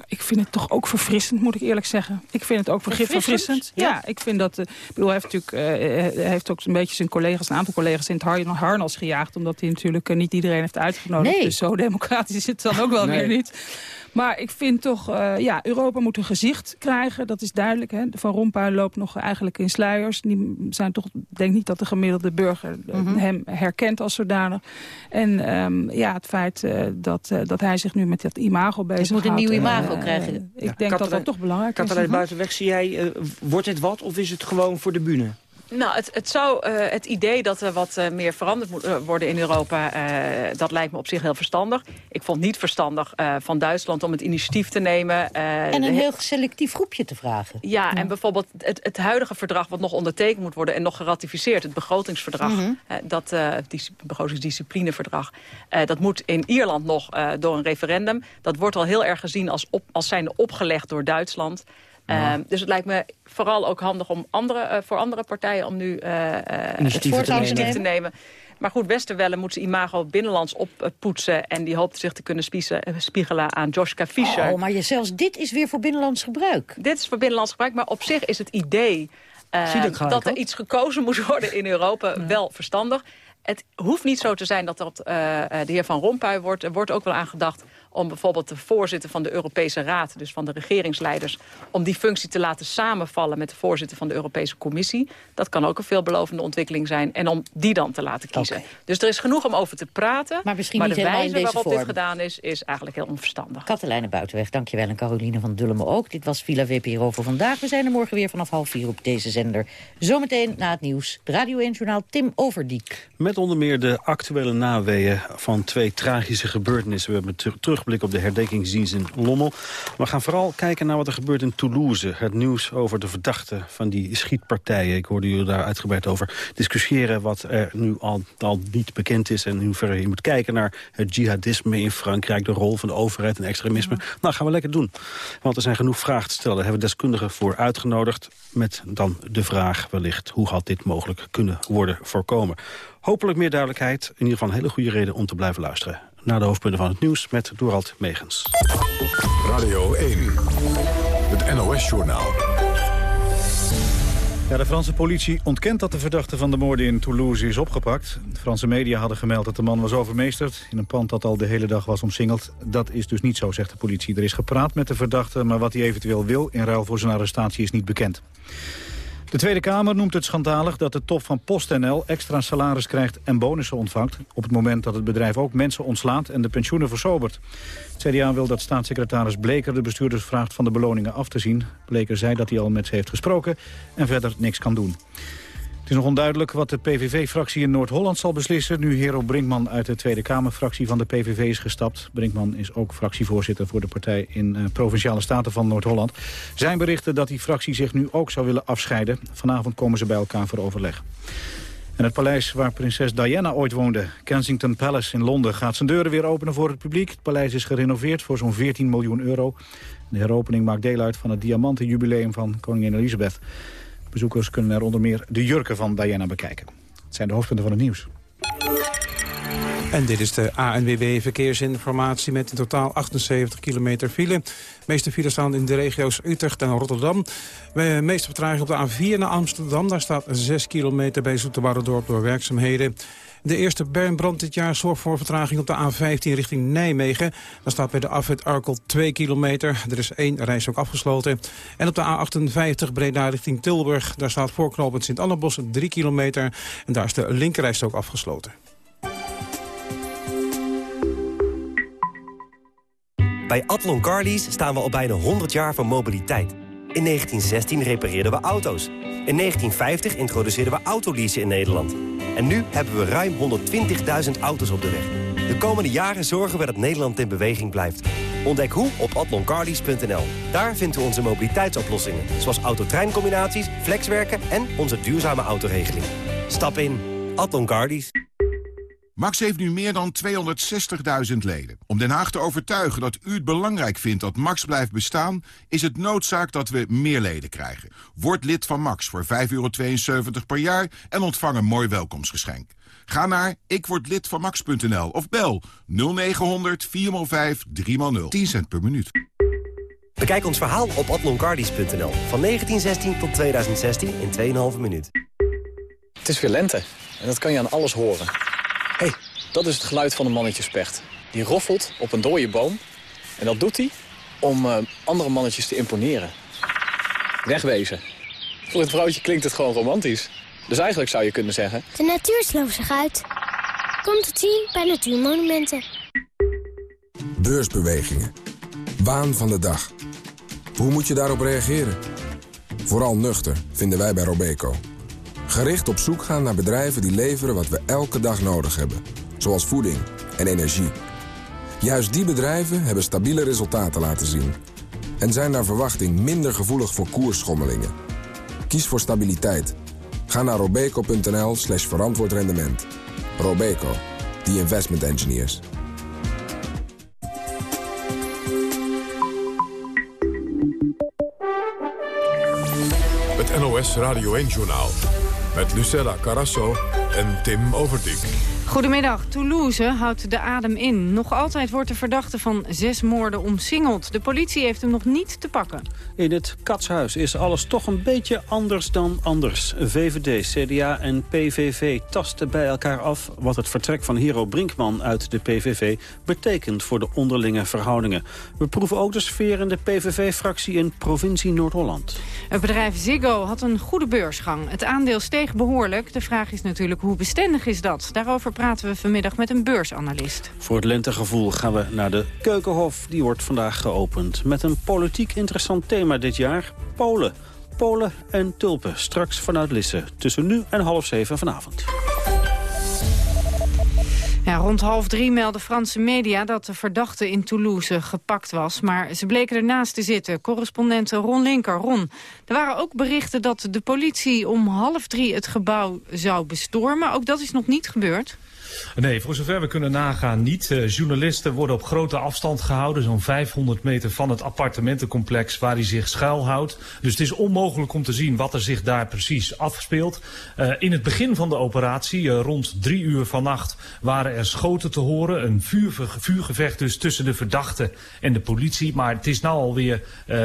Ik vind het toch ook verfrissend, moet ik eerlijk zeggen. Ik vind het ook verfrissend. verfrissend. Ja. ja. ik vind dat... Uh, bedoel, hij heeft, natuurlijk, uh, heeft ook een beetje zijn collega's, een aantal collega's in het harnas gejaagd. Omdat hij natuurlijk uh, niet iedereen heeft uitgenodigd. Nee. Dus zo democratisch is het dan ook wel nee. weer niet. Maar ik vind toch, ja, Europa moet een gezicht krijgen. Dat is duidelijk. Hè. Van Rompuy loopt nog eigenlijk in sluiers. Die zijn toch, denk niet dat de gemiddelde burger mm -hmm. hem herkent als zodanig. En um, ja, het feit dat, dat hij zich nu met dat imago bezig Het moet een nieuw imago krijgen. Ik ja, denk Katalijn, dat dat toch belangrijk Katalijn is. Katalijn Buitenweg, zie jij, wordt het wat of is het gewoon voor de bühne? Nou, het, het, zou, uh, het idee dat er wat uh, meer veranderd moet uh, worden in Europa... dat lijkt me op zich heel verstandig. Ik vond niet verstandig van Duitsland om het initiatief te nemen. en een heel selectief groepje te vragen. Ja, en bijvoorbeeld het, het, huidige verdrag wat nog ondertekend moet worden... en nog geratificeerd, het begrotingsverdrag... -hmm. dat begrotingsdisciplineverdrag... dat moet in Ierland nog door een referendum. Dat wordt al heel erg gezien als, op, als zijnde opgelegd door Duitsland... Ja. Uh, dus het lijkt me vooral ook handig om andere, uh, voor andere partijen om nu uh, het voortouw te, te nemen. Maar goed, Westerwelle moet zijn imago binnenlands oppoetsen... en die hoopt zich te kunnen spiegelen aan Joschka Fischer. Oh, maar je, zelfs dit is weer voor binnenlands gebruik. Dit is voor binnenlands gebruik, maar op zich is het idee... dat er iets gekozen moet worden in Europa ja. wel verstandig. Het hoeft niet zo te zijn dat dat uh, de heer Van Rompuy wordt. Er wordt ook wel aan gedacht om bijvoorbeeld de voorzitter van de Europese Raad... dus van de regeringsleiders, om die functie te laten samenvallen... met de voorzitter van de Europese Commissie. Dat kan ook een veelbelovende ontwikkeling zijn. En om die dan te laten kiezen. Dus er is genoeg om over te praten. Maar misschien maar niet de in wijze deze waarop vorm. dit gedaan is, is eigenlijk heel onverstandig. Katelijne Buitenweg, dankjewel. En Caroline van Dullemen ook. Dit was Villa VPRO voor vandaag. We zijn er morgen weer vanaf half vier op deze zender. Zometeen na het nieuws. De Radio 1-journaal Tim Overdiek. Met onder meer de actuele naweeën van twee tragische gebeurtenissen. We hebben een terugblik op de herdenkingsdienst in Lommel. We gaan vooral kijken naar wat er gebeurt in Toulouse. Het nieuws over de verdachten van die schietpartijen. Ik hoorde jullie daar uitgebreid over discussiëren... wat er nu al, al niet bekend is en in hoeverre je moet kijken naar het jihadisme in Frankrijk... de rol van de overheid en extremisme. Nou, gaan we lekker doen. Want er zijn genoeg vragen te stellen. Daar hebben we deskundigen voor uitgenodigd. Met dan de vraag wellicht, hoe had dit mogelijk kunnen worden voorkomen? Hopelijk meer duidelijkheid. In ieder geval een hele goede reden om te blijven luisteren. Naar de hoofdpunten van het nieuws met Dorald Megens. Radio 1, het NOS-journaal. Ja, de Franse politie ontkent dat de verdachte van de moorden in Toulouse is opgepakt. De Franse media hadden gemeld dat de man was overmeesterd... in een pand dat al de hele dag was omsingeld. Dat is dus niet zo, zegt de politie. Er is gepraat met de verdachte, maar wat hij eventueel wil... in ruil voor zijn arrestatie is niet bekend. De Tweede Kamer noemt het schandalig dat de top van PostNL extra salaris krijgt en bonussen ontvangt. Op het moment dat het bedrijf ook mensen ontslaat en de pensioenen versobert. Het CDA wil dat staatssecretaris Bleker de bestuurders vraagt van de beloningen af te zien. Bleker zei dat hij al met ze heeft gesproken en verder niks kan doen. Het is nog onduidelijk wat de PVV-fractie in Noord-Holland zal beslissen... nu Hero Brinkman uit de Tweede Kamerfractie van de PVV is gestapt. Brinkman is ook fractievoorzitter voor de partij in uh, Provinciale Staten van Noord-Holland. Zijn berichten dat die fractie zich nu ook zou willen afscheiden. Vanavond komen ze bij elkaar voor overleg. En het paleis waar prinses Diana ooit woonde, Kensington Palace in Londen... gaat zijn deuren weer openen voor het publiek. Het paleis is gerenoveerd voor zo'n 14 miljoen euro. De heropening maakt deel uit van het diamantenjubileum van koningin Elizabeth. Bezoekers kunnen er onder meer de jurken van Diana bekijken. Het zijn de hoofdpunten van het nieuws. En dit is de ANWB Verkeersinformatie met in totaal 78 kilometer file. De meeste files staan in de regio's Utrecht en Rotterdam. De meeste vertraging op de A4 naar Amsterdam. Daar staat 6 kilometer bij Zoeterwoude-dorp door werkzaamheden. De eerste bermbrand dit jaar zorgt voor vertraging op de A15 richting Nijmegen. Daar staat bij de afwit Arkel 2 kilometer. Er is één reis ook afgesloten. En op de A58 Breda richting Tilburg. Daar staat voorknopend Sint-Annebos 3 kilometer. En daar is de linkerreis ook afgesloten. Bij Atlon Carlies staan we al bijna 100 jaar van mobiliteit. In 1916 repareerden we auto's. In 1950 introduceerden we autoleasen in Nederland. En nu hebben we ruim 120.000 auto's op de weg. De komende jaren zorgen we dat Nederland in beweging blijft. Ontdek hoe op atloncarlies.nl. Daar vindt u onze mobiliteitsoplossingen. Zoals autotreincombinaties, flexwerken en onze duurzame autoregeling. Stap in. Atlon Carlies. Max heeft nu meer dan 260.000 leden. Om Den Haag te overtuigen dat u het belangrijk vindt dat Max blijft bestaan... is het noodzaak dat we meer leden krijgen. Word lid van Max voor 5,72 per jaar en ontvang een mooi welkomstgeschenk. Ga naar ikwordlidvanmax.nl of bel 0900 405 3x0. 10 cent per minuut. Bekijk ons verhaal op atloncardies.nl. Van 1916 tot 2016 in 2,5 minuut. Het is weer lente en dat kan je aan alles horen. Hé, hey, dat is het geluid van een mannetjespecht. Die roffelt op een dode boom. En dat doet hij om uh, andere mannetjes te imponeren. Wegwezen. Voor het vrouwtje klinkt het gewoon romantisch. Dus eigenlijk zou je kunnen zeggen... De natuur sloopt zich uit. Kom te zien bij Natuurmonumenten. Beursbewegingen. Waan van de dag. Hoe moet je daarop reageren? Vooral nuchter, vinden wij bij Robeco. Gericht op zoek gaan naar bedrijven die leveren wat we elke dag nodig hebben. Zoals voeding en energie. Juist die bedrijven hebben stabiele resultaten laten zien. En zijn naar verwachting minder gevoelig voor koersschommelingen. Kies voor stabiliteit. Ga naar robeco.nl slash verantwoord rendement. Robeco, the investment engineers. Het NOS Radio 1-journaal met Lucella Carasso en Tim Overdijk. Goedemiddag. Toulouse houdt de adem in. Nog altijd wordt de verdachte van zes moorden omsingeld. De politie heeft hem nog niet te pakken. In het Katshuis is alles toch een beetje anders dan anders. VVD, CDA en PVV tasten bij elkaar af... wat het vertrek van Hero Brinkman uit de PVV betekent voor de onderlinge verhoudingen. We proeven ook de sfeer in de PVV-fractie in provincie Noord-Holland. Het bedrijf Ziggo had een goede beursgang. Het aandeel steeg behoorlijk. De vraag is natuurlijk hoe bestendig is dat? Daarover praten we vanmiddag met een beursanalist. Voor het lentegevoel gaan we naar de Keukenhof. Die wordt vandaag geopend met een politiek interessant thema dit jaar. Polen. Polen en tulpen. Straks vanuit Lisse. Tussen nu en half zeven vanavond. Ja, rond half drie meldden Franse media dat de verdachte in Toulouse gepakt was. Maar ze bleken ernaast te zitten. Correspondent Ron Linker. Ron, er waren ook berichten dat de politie om half drie het gebouw zou bestormen. Ook dat is nog niet gebeurd. Nee, voor zover we kunnen nagaan niet. Uh, journalisten worden op grote afstand gehouden, zo'n 500 meter van het appartementencomplex waar hij zich schuilhoudt. Dus het is onmogelijk om te zien wat er zich daar precies afspeelt. Uh, in het begin van de operatie, uh, rond drie uur vannacht, waren er schoten te horen. Een vuurge vuurgevecht dus tussen de verdachte en de politie. Maar het is nu alweer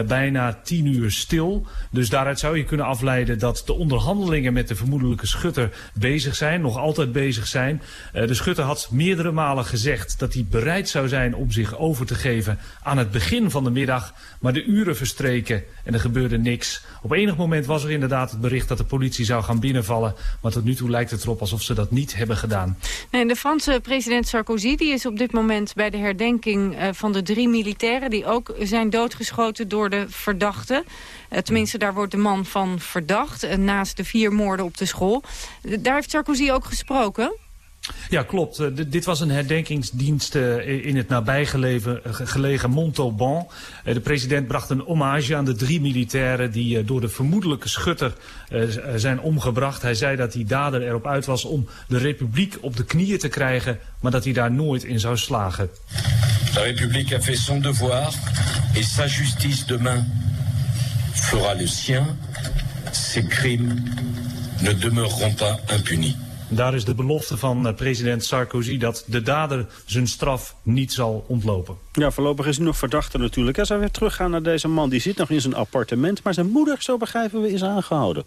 bijna tien uur stil. Dus daaruit zou je kunnen afleiden dat de onderhandelingen met de vermoedelijke schutter bezig zijn, nog altijd bezig zijn. Uh, de schutter had meerdere malen gezegd dat hij bereid zou zijn om zich over te geven aan het begin van de middag. Maar de uren verstreken en er gebeurde niks. Op enig moment was er inderdaad het bericht dat de politie zou gaan binnenvallen. Maar tot nu toe lijkt het erop alsof ze dat niet hebben gedaan. Nee, de Franse president Sarkozy die is op dit moment bij de herdenking uh, van de drie militairen... die ook zijn doodgeschoten door de verdachten. Uh, tenminste, daar wordt de man van verdacht. Naast de vier moorden op de school. daar heeft Sarkozy ook gesproken. Ja, klopt. Uh, dit was een herdenkingsdienst uh, in het nabijgelegen gelegen Montauban. De president bracht een hommage aan de drie militairen die door de vermoedelijke schutter zijn omgebracht. Hij zei dat die dader erop uit was om de republiek op de knieën te krijgen, maar dat hij daar nooit in zou slagen. La République a fait son devoir et sa justice demain fera le sien. Ses crimes ne demeureront pas impunis. Daar is de belofte van president Sarkozy dat de dader zijn straf niet zal ontlopen. Ja, voorlopig is hij nog verdachte natuurlijk. Hij zou weer teruggaan naar deze man. Die zit nog in zijn appartement, maar zijn moeder, zo begrijpen we, is aangehouden.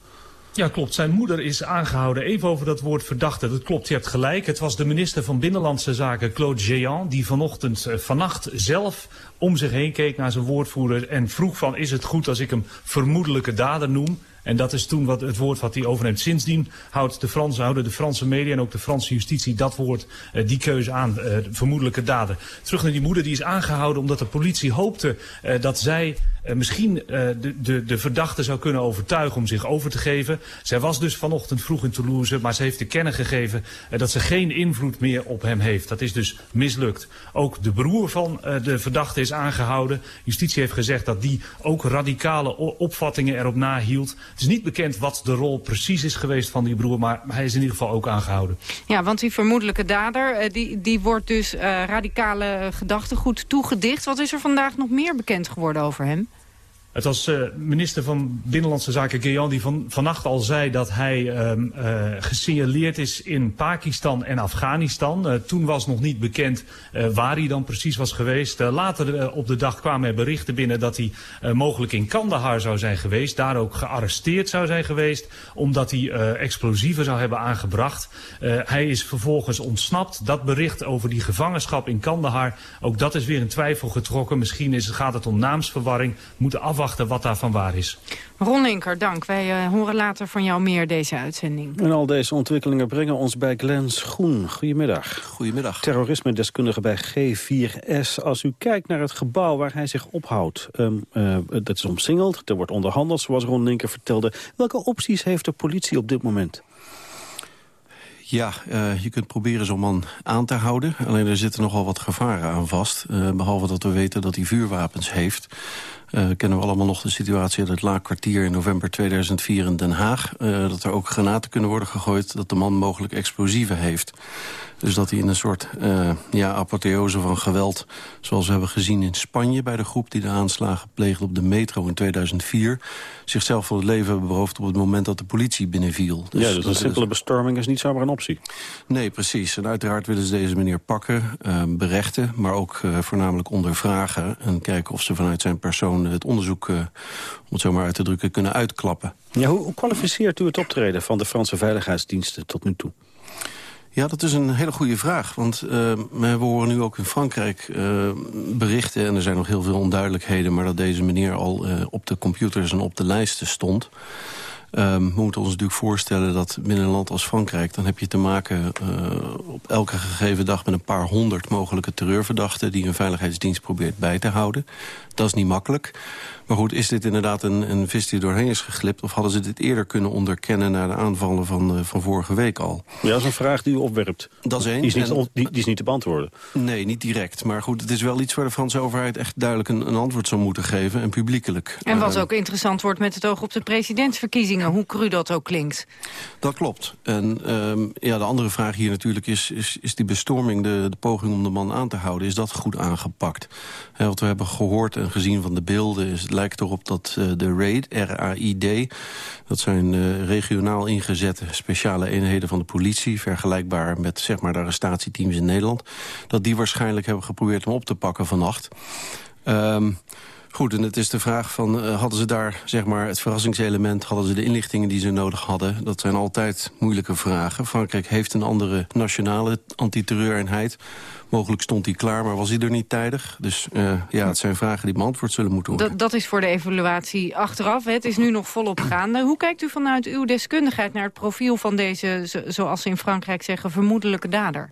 Ja, klopt. Zijn moeder is aangehouden. Even over dat woord verdachte. Dat klopt, je hebt gelijk. Het was de minister van Binnenlandse Zaken, Claude Géant... die vanochtend, uh, vannacht zelf om zich heen keek naar zijn woordvoerder... en vroeg van, is het goed als ik hem vermoedelijke dader noem... En dat is toen wat, het woord wat hij overneemt. Sindsdien houdt de Franse, houden de Franse media en ook de Franse justitie dat woord, uh, die keuze aan, uh, vermoedelijke dader. Terug naar die moeder, die is aangehouden omdat de politie hoopte uh, dat zij misschien de, de, de verdachte zou kunnen overtuigen om zich over te geven. Zij was dus vanochtend vroeg in Toulouse, maar ze heeft te kennen gegeven dat ze geen invloed meer op hem heeft. Dat is dus mislukt. Ook de broer van de verdachte is aangehouden. Justitie heeft gezegd dat die ook radicale opvattingen erop nahield. Het is niet bekend wat de rol precies is geweest van die broer, maar hij is in ieder geval ook aangehouden. Ja, want die vermoedelijke dader, die, die wordt dus radicale gedachtegoed toegedicht. Wat is er vandaag nog meer bekend geworden over hem? Het was uh, minister van Binnenlandse Zaken Guéant die van, vannacht al zei dat hij um, uh, gesignaleerd is in Pakistan en Afghanistan. Uh, toen was nog niet bekend waar hij dan precies was geweest. later op de dag kwamen er berichten binnen dat hij mogelijk in Kandahar zou zijn geweest. Daar ook gearresteerd zou zijn geweest omdat hij explosieven zou hebben aangebracht. hij is vervolgens ontsnapt. Dat bericht over die gevangenschap in Kandahar, ook dat is weer in twijfel getrokken. Misschien is, gaat het om naamsverwarring. Moeten afwachten afwachten wat daarvan waar is. Ron Linker, dank. Wij uh, horen later van jou meer deze uitzending. En al deze ontwikkelingen brengen ons bij Glenn Schoen. Goedemiddag. Goedemiddag. Terrorisme-deskundige bij G4S. Als u kijkt naar het gebouw waar hij zich ophoudt... Um, uh, dat is omsingeld, er wordt onderhandeld, zoals Ron Linker vertelde. Welke opties heeft de politie op dit moment? Ja, uh, je kunt proberen zo'n man aan te houden. Alleen er zitten nogal wat gevaren aan vast. Uh, behalve dat we weten dat hij vuurwapens heeft. Uh, kennen we allemaal nog de situatie uit het laakkwartier in november 2004 in Den Haag. Uh, dat er ook granaten kunnen worden gegooid, dat de man mogelijk explosieven heeft. Dus dat hij in een soort uh, ja, apotheose van geweld... zoals we hebben gezien in Spanje bij de groep die de aanslagen pleegde op de metro in 2004... zichzelf van het leven hebben beroofd op het moment dat de politie binnenviel. Dus, ja, dus een simpele bestorming is niet zomaar een optie. Nee, precies. En uiteraard willen ze deze meneer pakken, berechten... maar ook voornamelijk ondervragen en kijken of ze vanuit zijn persoon het onderzoek... om het zo maar uit te drukken, kunnen uitklappen. Ja, hoe, hoe kwalificeert u het optreden van de Franse veiligheidsdiensten tot nu toe? Ja, dat is een hele goede vraag. Want uh, we horen nu ook in Frankrijk uh, berichten... en er zijn nog heel veel onduidelijkheden... maar dat deze meneer al uh, op de computers en op de lijsten stond... Um, we moeten ons natuurlijk voorstellen dat binnen een land als Frankrijk... dan heb je te maken uh, op elke gegeven dag met een paar honderd mogelijke terreurverdachten... die een veiligheidsdienst probeert bij te houden. Dat is niet makkelijk. Maar goed, is dit inderdaad een, een vis die doorheen is geglipt... of hadden ze dit eerder kunnen onderkennen... na de aanvallen van, uh, van vorige week al? Ja, dat is een vraag die u opwerpt. Dat is één. Die is niet, en, die, die is niet te beantwoorden. Nee, niet direct. Maar goed, het is wel iets waar de Franse overheid... echt duidelijk een, een antwoord zou moeten geven, en publiekelijk. En wat uh, ook interessant wordt met het oog op de presidentsverkiezingen... hoe cru dat ook klinkt. Dat klopt. En um, ja, de andere vraag hier natuurlijk is... is, is die bestorming, de, de poging om de man aan te houden... is dat goed aangepakt? Wat we hebben gehoord en gezien van de beelden... Is, het lijkt erop dat uh, de RAID, R-A-I-D... dat zijn uh, regionaal ingezette speciale eenheden van de politie... vergelijkbaar met zeg maar, de arrestatieteams in Nederland... dat die waarschijnlijk hebben geprobeerd hem op te pakken vannacht... Um, Goed, en het is de vraag van, uh, hadden ze daar zeg maar, het verrassingselement... hadden ze de inlichtingen die ze nodig hadden? Dat zijn altijd moeilijke vragen. Frankrijk heeft een andere nationale antiterreureenheid. Mogelijk stond hij klaar, maar was hij er niet tijdig. Dus uh, ja, het zijn vragen die beantwoord zullen moeten worden. Dat, dat is voor de evaluatie achteraf. Het is nu nog volop gaande. Hoe kijkt u vanuit uw deskundigheid naar het profiel van deze... zoals ze in Frankrijk zeggen, vermoedelijke dader?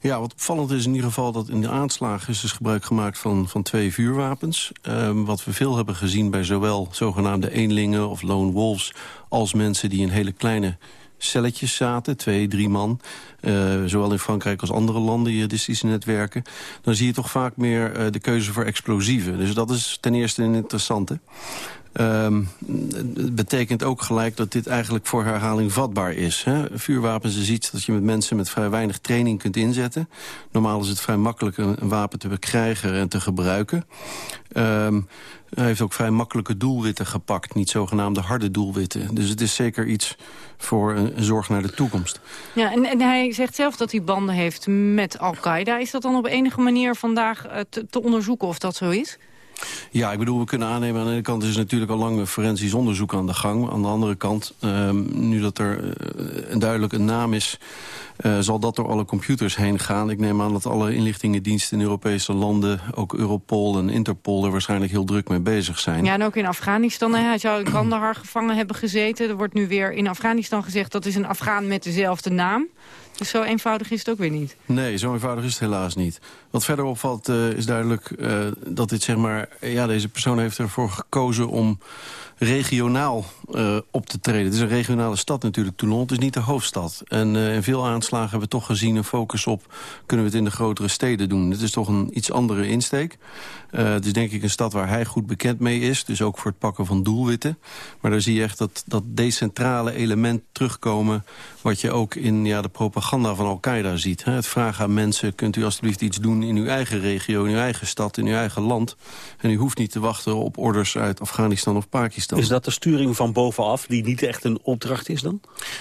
Ja, wat opvallend is in ieder geval dat in de aanslagen is dus gebruik gemaakt van, van twee vuurwapens. Um, wat we veel hebben gezien bij zowel zogenaamde eenlingen of lone wolves... als mensen die in hele kleine celletjes zaten, twee, drie man. Uh, zowel in Frankrijk als andere landen, jihadistische netwerken. Dan zie je toch vaak meer uh, de keuze voor explosieven. Dus dat is ten eerste een interessante. Um, betekent ook gelijk dat dit eigenlijk voor herhaling vatbaar is. Hè? Vuurwapens is iets dat je met mensen met vrij weinig training kunt inzetten. Normaal is het vrij makkelijk een, wapen te bekrijgen en te gebruiken. Um, hij heeft ook vrij makkelijke doelwitten gepakt, niet zogenaamde harde doelwitten. Dus het is zeker iets voor een, zorg naar de toekomst. Ja, en, hij zegt zelf dat hij banden heeft met Al-Qaeda. Is dat dan op enige manier vandaag uh, te, te onderzoeken of dat zo is? Ja, ik bedoel, we kunnen aannemen... aan de ene kant is natuurlijk al lang een forensisch onderzoek aan de gang. Aan de andere kant, um, nu dat er uh, duidelijk een naam is... Uh, zal dat door alle computers heen gaan. Ik neem aan dat alle inlichtingendiensten in Europese landen... ook Europol en Interpol er waarschijnlijk heel druk mee bezig zijn. Ja, en ook in Afghanistan. Hè. Hij zou in Kandahar gevangen hebben gezeten. Er wordt nu weer in Afghanistan gezegd... dat is een Afghaan met dezelfde naam. Dus zo eenvoudig is het ook weer niet. Nee, zo eenvoudig is het helaas niet. Wat verder opvalt uh, is duidelijk uh, dat dit zeg maar... ja, deze persoon heeft ervoor gekozen om regionaal uh, op te treden. Het is een regionale stad natuurlijk, Toulon. Het is niet de hoofdstad. En uh, in veel aanslagen hebben we toch gezien een focus op... kunnen we het in de grotere steden doen. Het is toch een iets andere insteek. Uh, het is denk ik een stad waar hij goed bekend mee is. Dus ook voor het pakken van doelwitten. Maar daar zie je echt dat, dat decentrale element terugkomen... wat je ook in ja, de propaganda van Al-Qaeda ziet. Hè? Het vragen aan mensen, kunt u alstublieft iets doen... in uw eigen regio, in uw eigen stad, in uw eigen land. En u hoeft niet te wachten op orders uit Afghanistan of Pakistan. Is dat de sturing van bovenaf, die niet echt een opdracht is dan?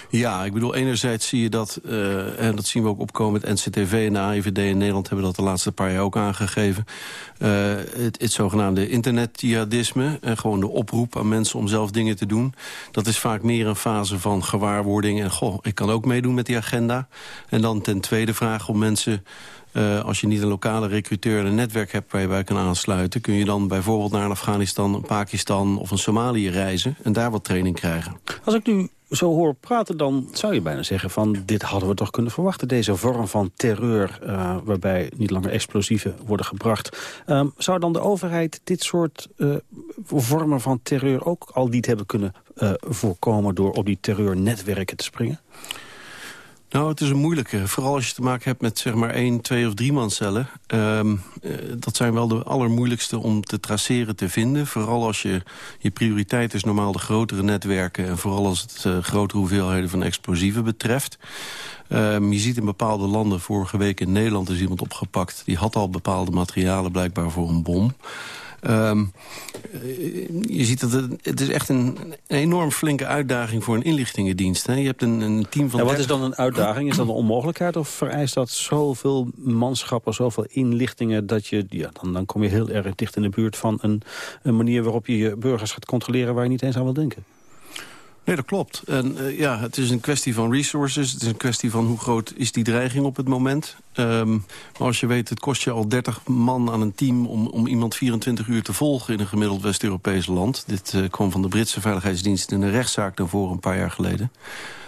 Ja, ik bedoel, enerzijds zie je dat... Uh, en dat zien we ook opkomen met NCTV en de AIVD in Nederland... hebben dat de laatste paar jaar ook aangegeven. Uh, het, het zogenaamde internetjihadisme. En gewoon de oproep aan mensen om zelf dingen te doen. Dat is vaak meer een fase van gewaarwording. En goh, ik kan ook meedoen met die agenda. En dan ten tweede vraag om mensen... Uh, als je niet een lokale recruteur en een netwerk hebt waar je bij kan aansluiten... kun je dan bijvoorbeeld naar Afghanistan, Pakistan of een Somalië reizen... en daar wat training krijgen. Als ik nu zo hoor praten, dan zou je bijna zeggen van... dit hadden we toch kunnen verwachten, deze vorm van terreur... Uh, waarbij niet langer explosieven worden gebracht. Um, zou dan de overheid dit soort uh, vormen van terreur ook al niet hebben kunnen voorkomen... door op die terreurnetwerken te springen? Nou, het is een moeilijke. Vooral als je te maken hebt met zeg maar één, twee of drie mancellen. Ehm, eh, dat zijn wel de allermoeilijkste om te traceren, te vinden. Vooral als je, je prioriteit is normaal de grotere netwerken... en vooral als het uh, grotere hoeveelheden van explosieven betreft. Um, je ziet in bepaalde landen, vorige week in Nederland is iemand opgepakt... die had al bepaalde materialen blijkbaar voor een bom. Um, je ziet dat het, het is echt een, een, enorm flinke uitdaging voor een inlichtingendienst. Hè? Je hebt een, een team van... Ja, wat is dan een uitdaging? Is dat een onmogelijkheid? Of vereist dat zoveel manschappen, zoveel inlichtingen... dat je, ja, dan, dan kom je heel erg dicht in de buurt van een, een manier waarop je je burgers gaat controleren... waar je niet eens aan wil denken? Nee, dat klopt. En uh, ja, het is een kwestie van resources. Het is een kwestie van hoe groot is die dreiging op het moment. Um, maar als je weet, het kost je al 30 man aan een team... om, om iemand 24 uur te volgen in een gemiddeld West-Europees land. Dit uh, kwam van de Britse Veiligheidsdienst in een rechtszaak daarvoor een paar jaar geleden.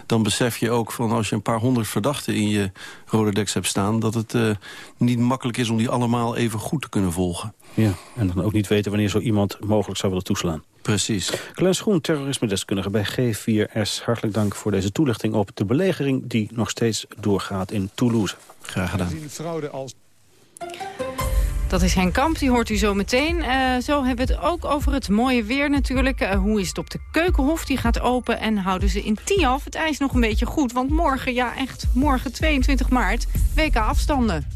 Dan besef je ook van als je een paar honderd verdachten in je Rolodex hebt staan... dat het uh, niet makkelijk is om die allemaal even goed te kunnen volgen. Ja, en dan ook niet weten wanneer zo iemand mogelijk zou willen toeslaan. Precies. Glenn Schoen, terrorisme-deskundige bij G4S. Hartelijk dank voor deze toelichting op de belegering... die nog steeds doorgaat in Toulouse. Graag gedaan. fraude als... Dat is Henk Kamp, die hoort u zo meteen. Uh, zo hebben we het ook over het mooie weer natuurlijk. Uh, hoe is het op de Keukenhof? Die gaat open en houden ze in Tialf het ijs nog een beetje goed. Want morgen, ja echt, morgen 22 maart, WK afstanden.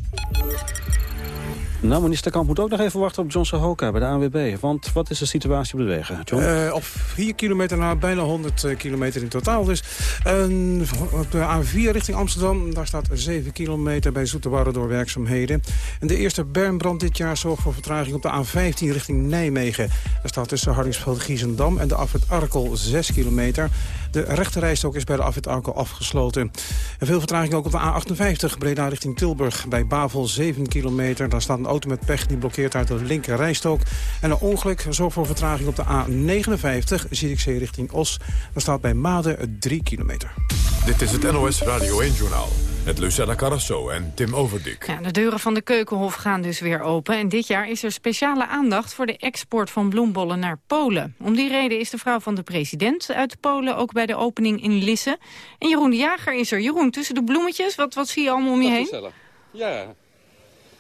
Nou, minister Kamp moet ook nog even wachten op John Sahoka bij de ANWB. Want wat is de situatie op de wegen, John? Uh, op 4 kilometer naar bijna 100 kilometer in totaal dus. Op de A4 richting Amsterdam, daar staat 7 kilometer bij Zoeterwoude door werkzaamheden. En de eerste bermbrand dit jaar zorgt voor vertraging op de A15 richting Nijmegen. Daar staat tussen Hardingsveld, Giesendam en de afrit Arkel 6 kilometer. De rechterrijstok is bij de Arkel afgesloten. En veel vertraging ook op de A58, Breda richting Tilburg. Bij Bavel 7 kilometer, daar staat een auto met pech die blokkeert uit de linker rijstok. En een ongeluk zorgt voor vertraging op de A59, Zierikzee richting Os. Daar staat bij Maden 3 kilometer. Dit is het NOS Radio 1-journaal. Met Lucella Carrasso en Tim Overdik. Ja, de deuren van de Keukenhof gaan dus weer open. En dit jaar is er speciale aandacht voor de export van bloembollen naar Polen. Om die reden is de vrouw van de president uit Polen ook bij de opening in Lisse. En Jeroen de Jager is er. Jeroen, tussen de bloemetjes, wat, wat zie je allemaal om je heen? Ja,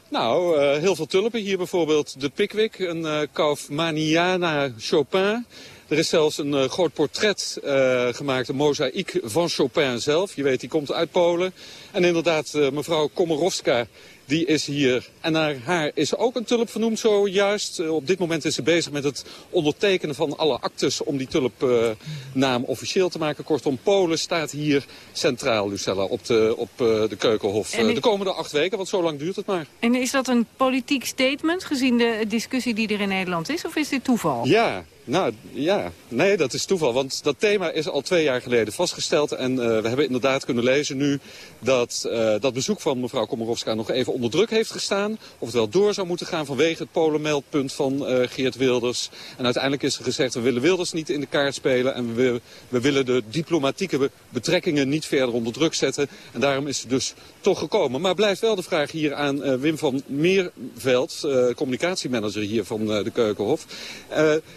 nou, uh, heel veel tulpen. Hier bijvoorbeeld de Pickwick, een uh, Kaufmanniana Chopin. Er is zelfs een uh, groot portret uh, gemaakt, een mozaïek van Chopin zelf. Je weet, die komt uit Polen. En inderdaad, uh, mevrouw Komorowska, die is hier. En naar haar is ook een tulp vernoemd zojuist. Op dit moment is ze bezig met het ondertekenen van alle actes om die tulpnaam officieel te maken. Kortom, Polen staat hier centraal, Lucella, op de, op, de Keukenhof. De komende acht weken, want zo lang duurt het maar. En is dat een politiek statement gezien de discussie die er in Nederland is? Of is dit toeval? Ja, nou, ja. Nee, dat is toeval. Want dat thema is al twee jaar geleden vastgesteld. En uh, we hebben inderdaad kunnen lezen nu dat uh, dat bezoek van mevrouw Komorowska nog even onder druk heeft gestaan. Of het wel door zou moeten gaan vanwege het polenmeldpunt van uh, Geert Wilders. En uiteindelijk is er gezegd, we willen Wilders niet in de kaart spelen. En we, we willen de diplomatieke betrekkingen niet verder onder druk zetten. En daarom is het dus toch gekomen. Maar blijft wel de vraag hier aan Wim van Meerveld, communicatiemanager hier van de Keukenhof.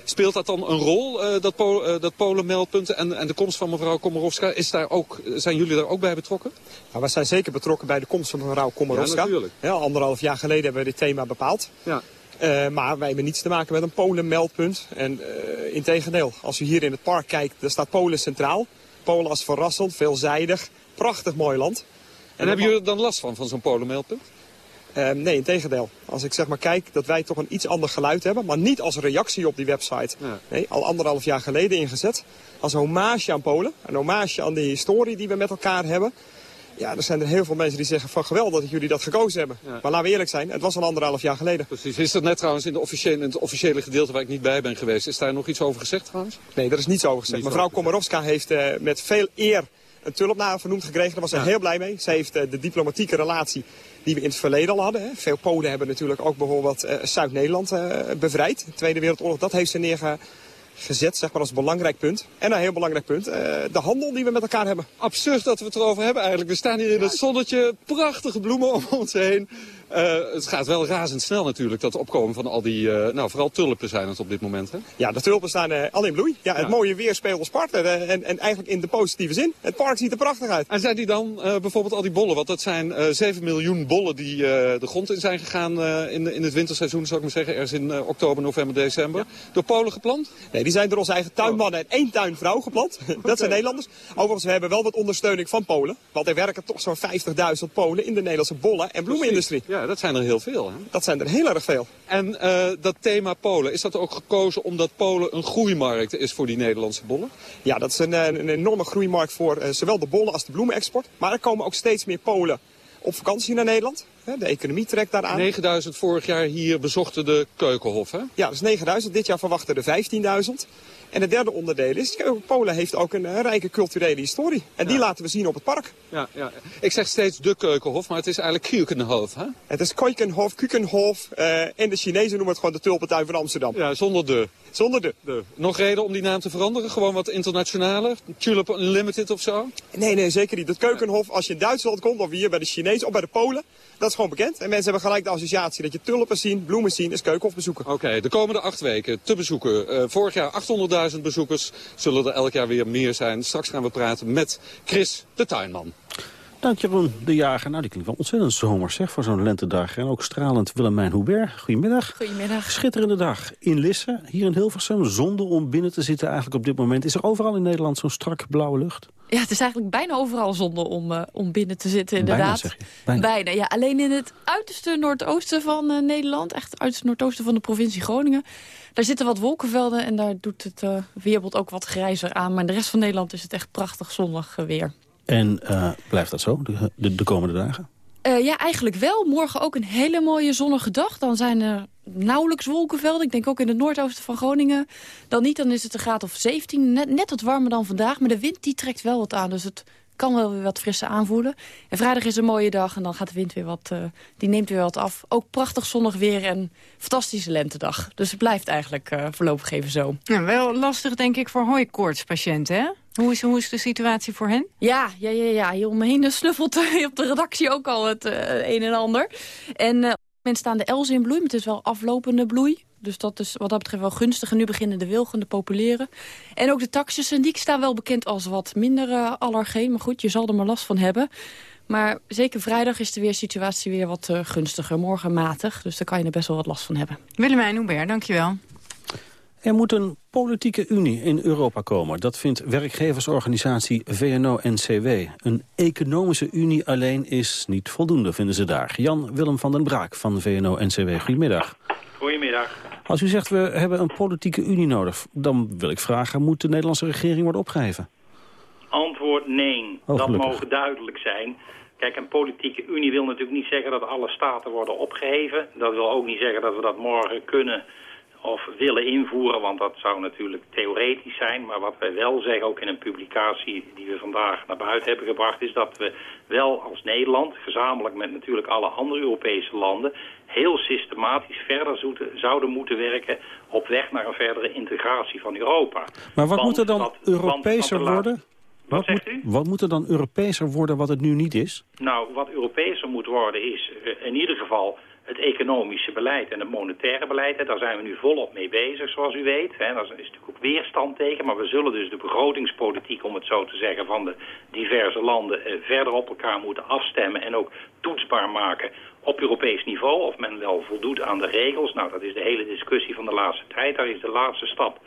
Speelt dat dan een rol, uh, dat, uh, dat Polen-meldpunt en, en de komst van mevrouw Komorowska? Is daar ook, zijn jullie daar ook bij betrokken? Nou, wij zijn zeker betrokken bij de komst van mevrouw Komorowska. Ja, natuurlijk. Ja, anderhalf jaar geleden hebben we dit thema bepaald. Ja. Uh, maar wij hebben niets te maken met een Polen-meldpunt. En uh, in tegendeel, als u hier in het park kijkt, daar staat Polen centraal. Polen als verrassend, veelzijdig, prachtig mooi land. En, en hebben jullie er dan last van, van zo'n Polen-meldpunt? Uh, nee, in tegendeel. Als ik zeg maar kijk dat wij toch een iets ander geluid hebben, maar niet als reactie op die website. Ja. Nee, al anderhalf jaar geleden ingezet. Als hommage aan Polen, een hommage aan de historie die we met elkaar hebben. Ja, er zijn er heel veel mensen die zeggen van geweldig dat jullie dat gekozen hebben. Ja. Maar laten we eerlijk zijn, het was al anderhalf jaar geleden. Precies. Is dat net trouwens in, de officiële, in het officiële gedeelte waar ik niet bij ben geweest, is daar nog iets over gezegd trouwens? Nee, daar is niets over gezegd. Mevrouw Komorowska heeft uh, met veel eer een tulpnaam vernoemd gekregen. Daar was ze ja. heel blij mee. Ze heeft uh, de diplomatieke relatie die we in het verleden al hadden. Hè. Veel Polen hebben natuurlijk ook bijvoorbeeld uh, Zuid-Nederland uh, bevrijd. De Tweede Wereldoorlog, dat heeft ze neergezet zeg maar, als belangrijk punt. En een heel belangrijk punt, uh, de handel die we met elkaar hebben. Absurd dat we het erover hebben eigenlijk. We staan hier in het zonnetje, prachtige bloemen om ons heen. Uh, het gaat wel razendsnel natuurlijk, dat opkomen van al die, uh, nou vooral tulpen zijn het op dit moment. Hè? Ja, de tulpen staan uh, al in bloei. Ja, het mooie weer speelt ons part en, en eigenlijk in de positieve zin. Het park ziet er prachtig uit. En zijn die dan bijvoorbeeld al die bollen, want dat zijn 7 miljoen bollen die de grond in zijn gegaan in, in het winterseizoen, zou ik maar zeggen, ergens in oktober, november, december. Door Polen geplant? Nee, die zijn door onze eigen tuinmannen en één tuinvrouw geplant. dat zijn Nederlanders. Overigens, we hebben wel wat ondersteuning van Polen. Want er werken toch zo'n 50.000 Polen in de Nederlandse bollen- en bloemenindustrie. Ja, dat zijn er heel veel. Hè? Dat zijn er heel erg veel. En uh, dat thema Polen, is dat ook gekozen omdat Polen een groeimarkt is voor die Nederlandse bollen? Ja, dat is een, een enorme groeimarkt voor uh, zowel de bollen als de bloemenexport. Maar er komen ook steeds meer Polen op vakantie naar Nederland. De economie trekt daaraan. 9000 vorig jaar hier bezochten de Keukenhof, hè? Ja, dat is 9000. Dit jaar verwachten er 15.000. En het derde onderdeel is, Polen heeft ook een, een rijke culturele historie. En die laten we zien op het park. Ja, ja. Ik zeg steeds de Keukenhof, maar het is eigenlijk Keukenhof, hè? Het is Keukenhof, Keukenhof. Uh, en de Chinezen noemen het gewoon de tulpentuin van Amsterdam. Ja, zonder de. Zonder de. de. Nog reden om die naam te veranderen? Gewoon wat internationaler? Tulip Unlimited of zo? Nee, nee, zeker niet. Het Keukenhof, als je in Duitsland komt, of hier bij de Chinezen of bij de Polen, dat is gewoon bekend. En mensen hebben gelijk de associatie dat je tulpen zien, bloemen zien, is Keukenhof bezoeken. Oké, de komende acht weken te bezoeken. Uh, vorig jaar 800.000 bezoekers, zullen er elk jaar weer meer zijn. Straks gaan we praten met Chris, de tuinman. Dank Jeroen de Jager. Nou, die klinkt wel ontzettend zomer zeg, voor zo'n lentedag. En ook stralend Willemijn Hubert. Goedemiddag. Goedemiddag. Schitterende dag in Lisse, hier in Hilversum. Zonder om binnen te zitten eigenlijk op dit moment. Is er overal in Nederland zo'n strak blauwe lucht? Ja, het is eigenlijk bijna overal zonder om, uh, om binnen te zitten, inderdaad. Bijna, Bijna. bijna. ja. Alleen in het uiterste noordoosten van uh, Nederland, echt het uiterste noordoosten van de provincie Groningen. Daar zitten wat wolkenvelden en daar doet het uh, weerbeeld ook wat grijzer aan. Maar in de rest van Nederland is het echt prachtig zonnig weer. En blijft dat zo de, de, de komende dagen? Uh, ja, eigenlijk wel. Morgen ook een hele mooie zonnige dag. Dan zijn er nauwelijks wolkenvelden. Ik denk ook in het noordoosten van Groningen. Dan niet, dan is het een graad of 17. Net, net wat warmer dan vandaag. Maar de wind die trekt wel wat aan. Dus het kan wel weer wat frisser aanvoelen. En vrijdag is een mooie dag en dan gaat de wind weer wat, uh, die neemt weer wat af. Ook prachtig zonnig weer en fantastische lentedag. Dus het blijft eigenlijk uh, voorlopig even zo. Ja, wel lastig denk ik voor hooikoortspatiënten, hè? Hoe is, hoe is de situatie voor hen? Ja, ja, ja, ja. hier om me heen snuffelt op de redactie ook al het uh, een en ander. En uh, moment staan de elzen in bloei, maar het is wel aflopende bloei. Dus dat is wat dat betreft wel gunstig. En nu beginnen de wilgen, de populeren. En ook de taxus, en die staan wel bekend als wat minder uh, allergeen. Maar goed, je zal er maar last van hebben. Maar zeker vrijdag is de weersituatie weer wat uh, gunstiger. Morgen matig, dus daar kan je er best wel wat last van hebben. Willemijn Hubert, dankjewel. Er moet een politieke unie in Europa komen. Dat vindt werkgeversorganisatie VNO-NCW. Een economische unie alleen is niet voldoende, vinden ze daar. Jan-Willem van den Braak van VNO-NCW, goedemiddag. Goedemiddag. Als u zegt we hebben een politieke unie nodig, dan wil ik vragen... moet de Nederlandse regering worden opgeheven? Antwoord nee. Oh, dat mogen duidelijk zijn. Kijk, een politieke unie wil natuurlijk niet zeggen dat alle staten worden opgeheven. Dat wil ook niet zeggen dat we dat morgen kunnen of willen invoeren, want dat zou natuurlijk theoretisch zijn. Maar wat wij wel zeggen, ook in een publicatie die we vandaag naar buiten hebben gebracht... is dat we wel als Nederland, gezamenlijk met natuurlijk alle andere Europese landen... heel systematisch verder zouden moeten werken op weg naar een verdere integratie van Europa. Maar wat moet er dan Europeeser worden? Wat, zegt u? Wat moet er dan Europeeser worden wat het nu niet is? Nou, wat Europeeser moet worden is eh, in ieder geval het economische beleid en het monetaire beleid. Daar zijn we nu volop mee bezig, zoals u weet. Hè. Daar is natuurlijk ook weerstand tegen. Maar we zullen dus de begrotingspolitiek, om het zo te zeggen, van de diverse landen eh, verder op elkaar moeten afstemmen. En ook toetsbaar maken op Europees niveau. Of men wel voldoet aan de regels. Nou, dat is de hele discussie van de laatste tijd. Daar is de laatste stap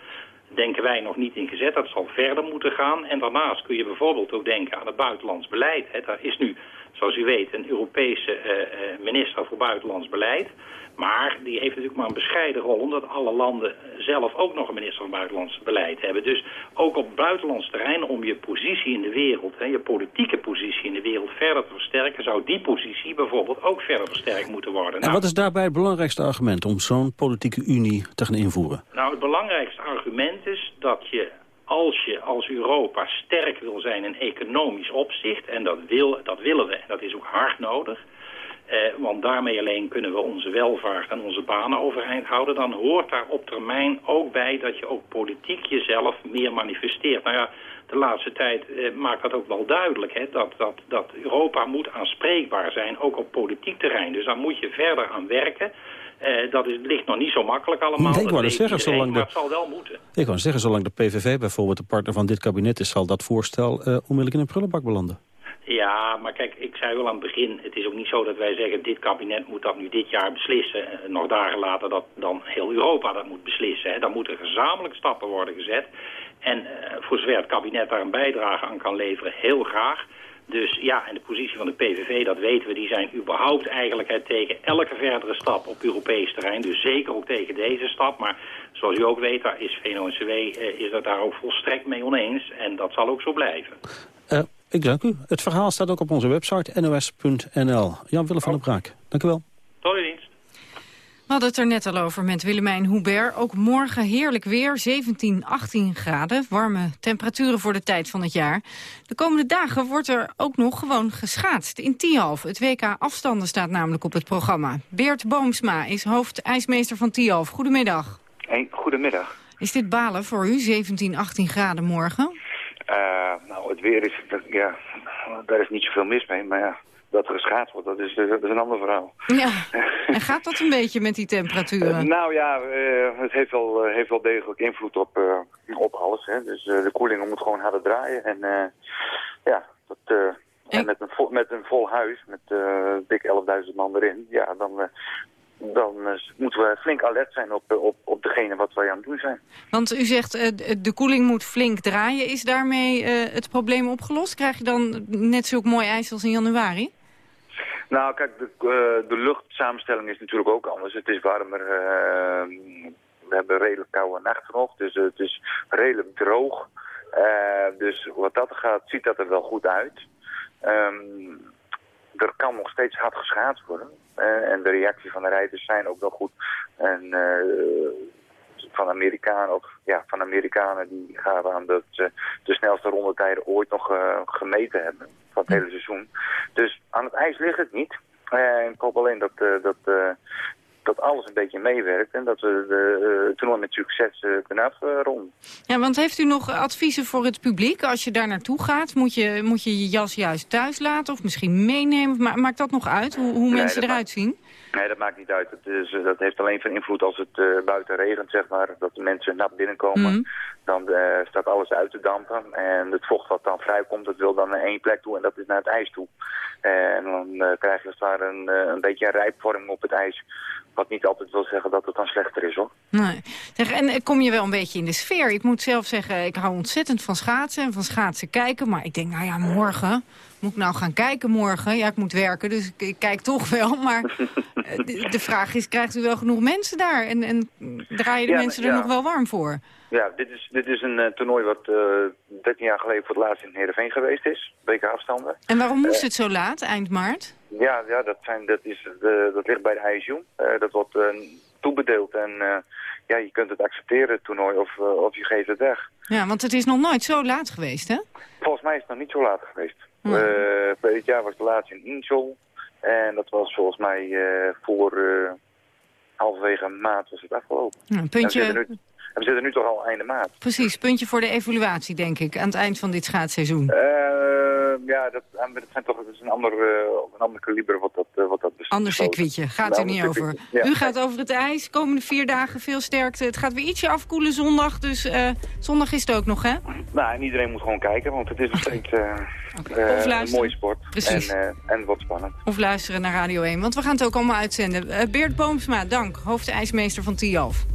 denken wij nog niet in gezet. Dat zal verder moeten gaan. En daarnaast kun je bijvoorbeeld ook denken aan het buitenlands beleid. Daar is nu zoals u weet, een Europese eh, eh, minister voor buitenlands beleid. Maar die heeft natuurlijk maar een bescheiden rol, omdat alle landen zelf ook nog een minister van buitenlands beleid hebben. Dus ook op buitenlands terrein, om je positie in de wereld, hè, je politieke positie in de wereld verder te versterken, zou die positie bijvoorbeeld ook verder versterkt moeten worden. En nou, wat is daarbij het belangrijkste argument om zo'n politieke unie te gaan invoeren? Nou, het belangrijkste argument is dat je als je als Europa sterk wil zijn in economisch opzicht... en dat, wil, dat willen we, dat is ook hard nodig... Eh, want daarmee alleen kunnen we onze welvaart en onze banen overeind houden... dan hoort daar op termijn ook bij dat je ook politiek jezelf meer manifesteert. Nou ja, de laatste tijd eh, maakt dat ook wel duidelijk. Hè, dat, dat, dat Europa moet aanspreekbaar zijn, ook op politiek terrein. Dus daar moet je verder aan werken. Eh, dat is, ligt nog niet zo makkelijk allemaal. Ik wou zeggen, zolang de- het zal wel moeten. Ik wou zeggen, zolang de PVV bijvoorbeeld de partner van dit kabinet is... zal dat voorstel eh, onmiddellijk in een prullenbak belanden. Ja, maar kijk, ik zei wel aan het begin, het is ook niet zo dat wij zeggen... dit kabinet moet dat nu dit jaar beslissen. Eh, Nog dagen later dat dan heel Europa dat moet beslissen. Hè. Dan moeten gezamenlijk stappen worden gezet. En eh, voor zover het kabinet daar een bijdrage aan kan leveren, heel graag. Dus ja, en de positie van de PVV, dat weten we, die zijn überhaupt eigenlijk tegen elke verdere stap op Europees terrein. Dus zeker ook tegen deze stap. Maar zoals u ook weet, daar is VNO-NCW eh, is dat daar ook volstrekt mee oneens. En dat zal ook zo blijven. Eh, ik dank u. Het verhaal staat ook op onze website nos.nl. Jan-Willem van der Braak, dank u wel. Tot uw dienst. We hadden het er net al over met Willemijn Hubert. Ook morgen heerlijk weer, 17, 18 graden. Warme temperaturen voor de tijd van het jaar. De komende dagen wordt er ook nog gewoon geschaatst in Tialf. Het WK afstanden staat namelijk op het programma. Beert Boomsma is hoofdijsmeester van Tialf. Goedemiddag. Hey, goedemiddag. Is dit balen voor u, 17, 18 graden morgen? Eh, nou, het weer is, ja, daar is niet zoveel mis mee, maar ja, dat er geschaad wordt, dat is, eh, dat is een ander verhaal. Ja, en gaat dat een beetje met die temperaturen? Eh, nou ja, eh, het heeft wel, heeft wel degelijk invloed op, op alles. Hè. Dus de koeling moet gewoon harder draaien. En ja, dat, en met, een vol, met een vol huis, met dik 11.000 man erin, ja, dan, dan moeten we flink alert zijn op, op, op degene wat wij aan het doen zijn. Want u zegt de koeling moet flink draaien. Is daarmee het probleem opgelost? Krijg je dan net zulk mooi ijs als in januari? Nou, kijk, de, uh, de luchtsamenstelling is natuurlijk ook anders. Het is warmer. Uh, we hebben redelijk koude nachten nog, dus het is redelijk droog. Uh, dus wat dat gaat, ziet dat er wel goed uit. Um, er kan nog steeds hard geschaatst worden. Uh, en de reactie van de rijders zijn ook wel goed. En van Amerikanen, of ja, van Amerikanen die gaven aan dat ze de snelste rondetijden ooit nog uh, gemeten hebben. Van het hele seizoen. Dus aan het ijs ligt het niet. Uh, ik hoop alleen dat, dat, dat alles een beetje meewerkt. En dat we de uh, toernooi met succes kunnen afronden. Ja, want heeft u nog adviezen voor het publiek? Als je daar naartoe gaat, moet je moet je, je jas juist thuis laten of misschien meenemen? Ma maakt dat nog uit, hoe, hoe nee, mensen eruit zien? Nee, dat maakt niet uit. Het is, dat heeft alleen van invloed als het uh, buiten regent, zeg maar. Dat de mensen nat binnenkomen. Mm. Dan uh, staat alles uit te dampen. En het vocht wat dan vrijkomt, dat wil dan naar één plek toe. En dat is naar het ijs toe. En dan uh, krijg je als het ware een, een beetje een rijpvorming op het ijs. Wat niet altijd wil zeggen dat het dan slechter is, hoor. Nee. Zeg, en kom je wel een beetje in de sfeer? Ik moet zelf zeggen, ik hou ontzettend van schaatsen en van schaatsen kijken. Maar ik denk, nou ja, morgen... Moet ik nou gaan kijken morgen? Ja, ik moet werken, dus ik, ik kijk toch wel. Maar de, de, vraag is, krijgt u wel genoeg mensen daar? En, en draaien de ja, mensen er nog wel warm voor? Ja, dit is, dit is een uh, toernooi wat uh, 13 jaar geleden voor het laatst in Heerenveen geweest is. WK afstanden. En waarom moest uh, het zo laat, eind maart? Ja, ja dat, zijn, dat, is, dat ligt bij de ISU. dat wordt eh, toebedeeld en ja, je kunt het accepteren, het toernooi, of, of je geeft het weg. Ja, want het is nog nooit zo laat geweest, hè? Volgens mij is het nog niet zo laat geweest. Oh. Uh, dit jaar was de laatste in Insel. En dat was volgens mij uh, voor uh, halverwege maart was het afgelopen. Ja, een puntje... En we, nu, en we zitten nu toch al einde maart. Precies, puntje voor de evaluatie, denk ik, aan het eind van dit schaatsseizoen. Ja, dat, dat, zijn toch, dat is een ander, een ander kaliber wat dat, wat dat beslist. Ander circuitje, gaat u niet over. Ja. U gaat over het ijs, komende vier dagen veel sterkte. Het gaat weer ietsje afkoelen zondag, dus zondag is het ook nog, hè? Nou, en iedereen moet gewoon kijken, want het is nog steeds... Uh, een mooie sport. Precies. En, en wat spannend. Of luisteren naar Radio 1, want we gaan het ook allemaal uitzenden. Beert Boomsma, dank, hoofdijsmeester van TIAF.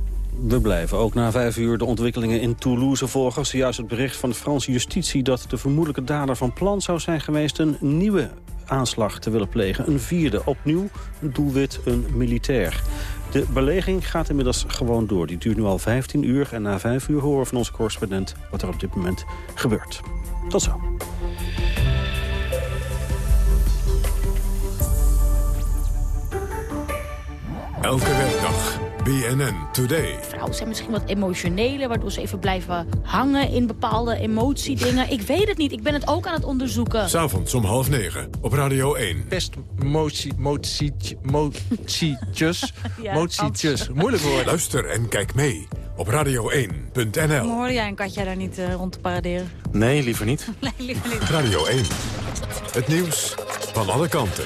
We blijven ook na vijf uur de ontwikkelingen in Toulouse volgen. Zojuist het bericht van de Franse justitie dat de vermoedelijke dader van plan zou zijn geweest... een nieuwe aanslag te willen plegen. Een vierde, opnieuw doelwit, een militair. De beleging gaat inmiddels gewoon door. Die duurt nu al 15 uur en na vijf uur horen we van onze correspondent... wat er op dit moment gebeurt. Tot zo. Elke werkdag. BNN Today. Vrouwen zijn misschien wat emotioneler, waardoor ze even blijven hangen in bepaalde emotiedingen. Ik weet het niet, ik ben het ook aan het onderzoeken. S'avonds om half negen op Radio 1. Pestmotietjes. ja, Motietjes. Motietjes. Moeilijk woord. Luister en kijk mee op radio1.nl. Hoorde jij een katje daar niet rond te paraderen? Nee, liever niet. Nee, liever niet. Radio 1. Het nieuws van alle kanten.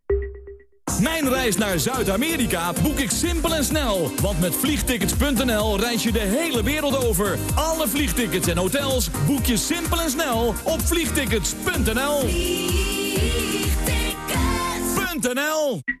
Mijn reis naar Zuid-Amerika boek ik simpel en snel. Want met vliegtickets.nl reis je de hele wereld over. Alle vliegtickets en hotels boek je simpel en snel op vliegtickets.nl. Vliegtickets.nl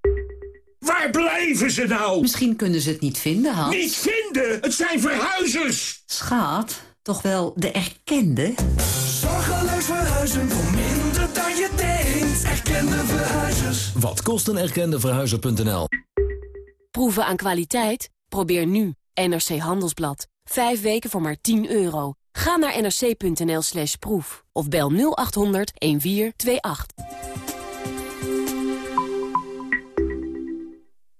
Waar blijven ze nou? Misschien kunnen ze het niet vinden, Hans. Niet vinden? Het zijn verhuizers! Schaat, toch wel de erkende? Zorgeloos verhuizen voor minder dan je denkt. Erkende verhuizers. Wat kost een erkende verhuizer.nl? Proeven aan kwaliteit? Probeer nu NRC Handelsblad. Vijf weken voor maar 10 euro. Ga naar nrc.nl slash proef of bel 0800 1428.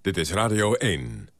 Dit is Radio 1.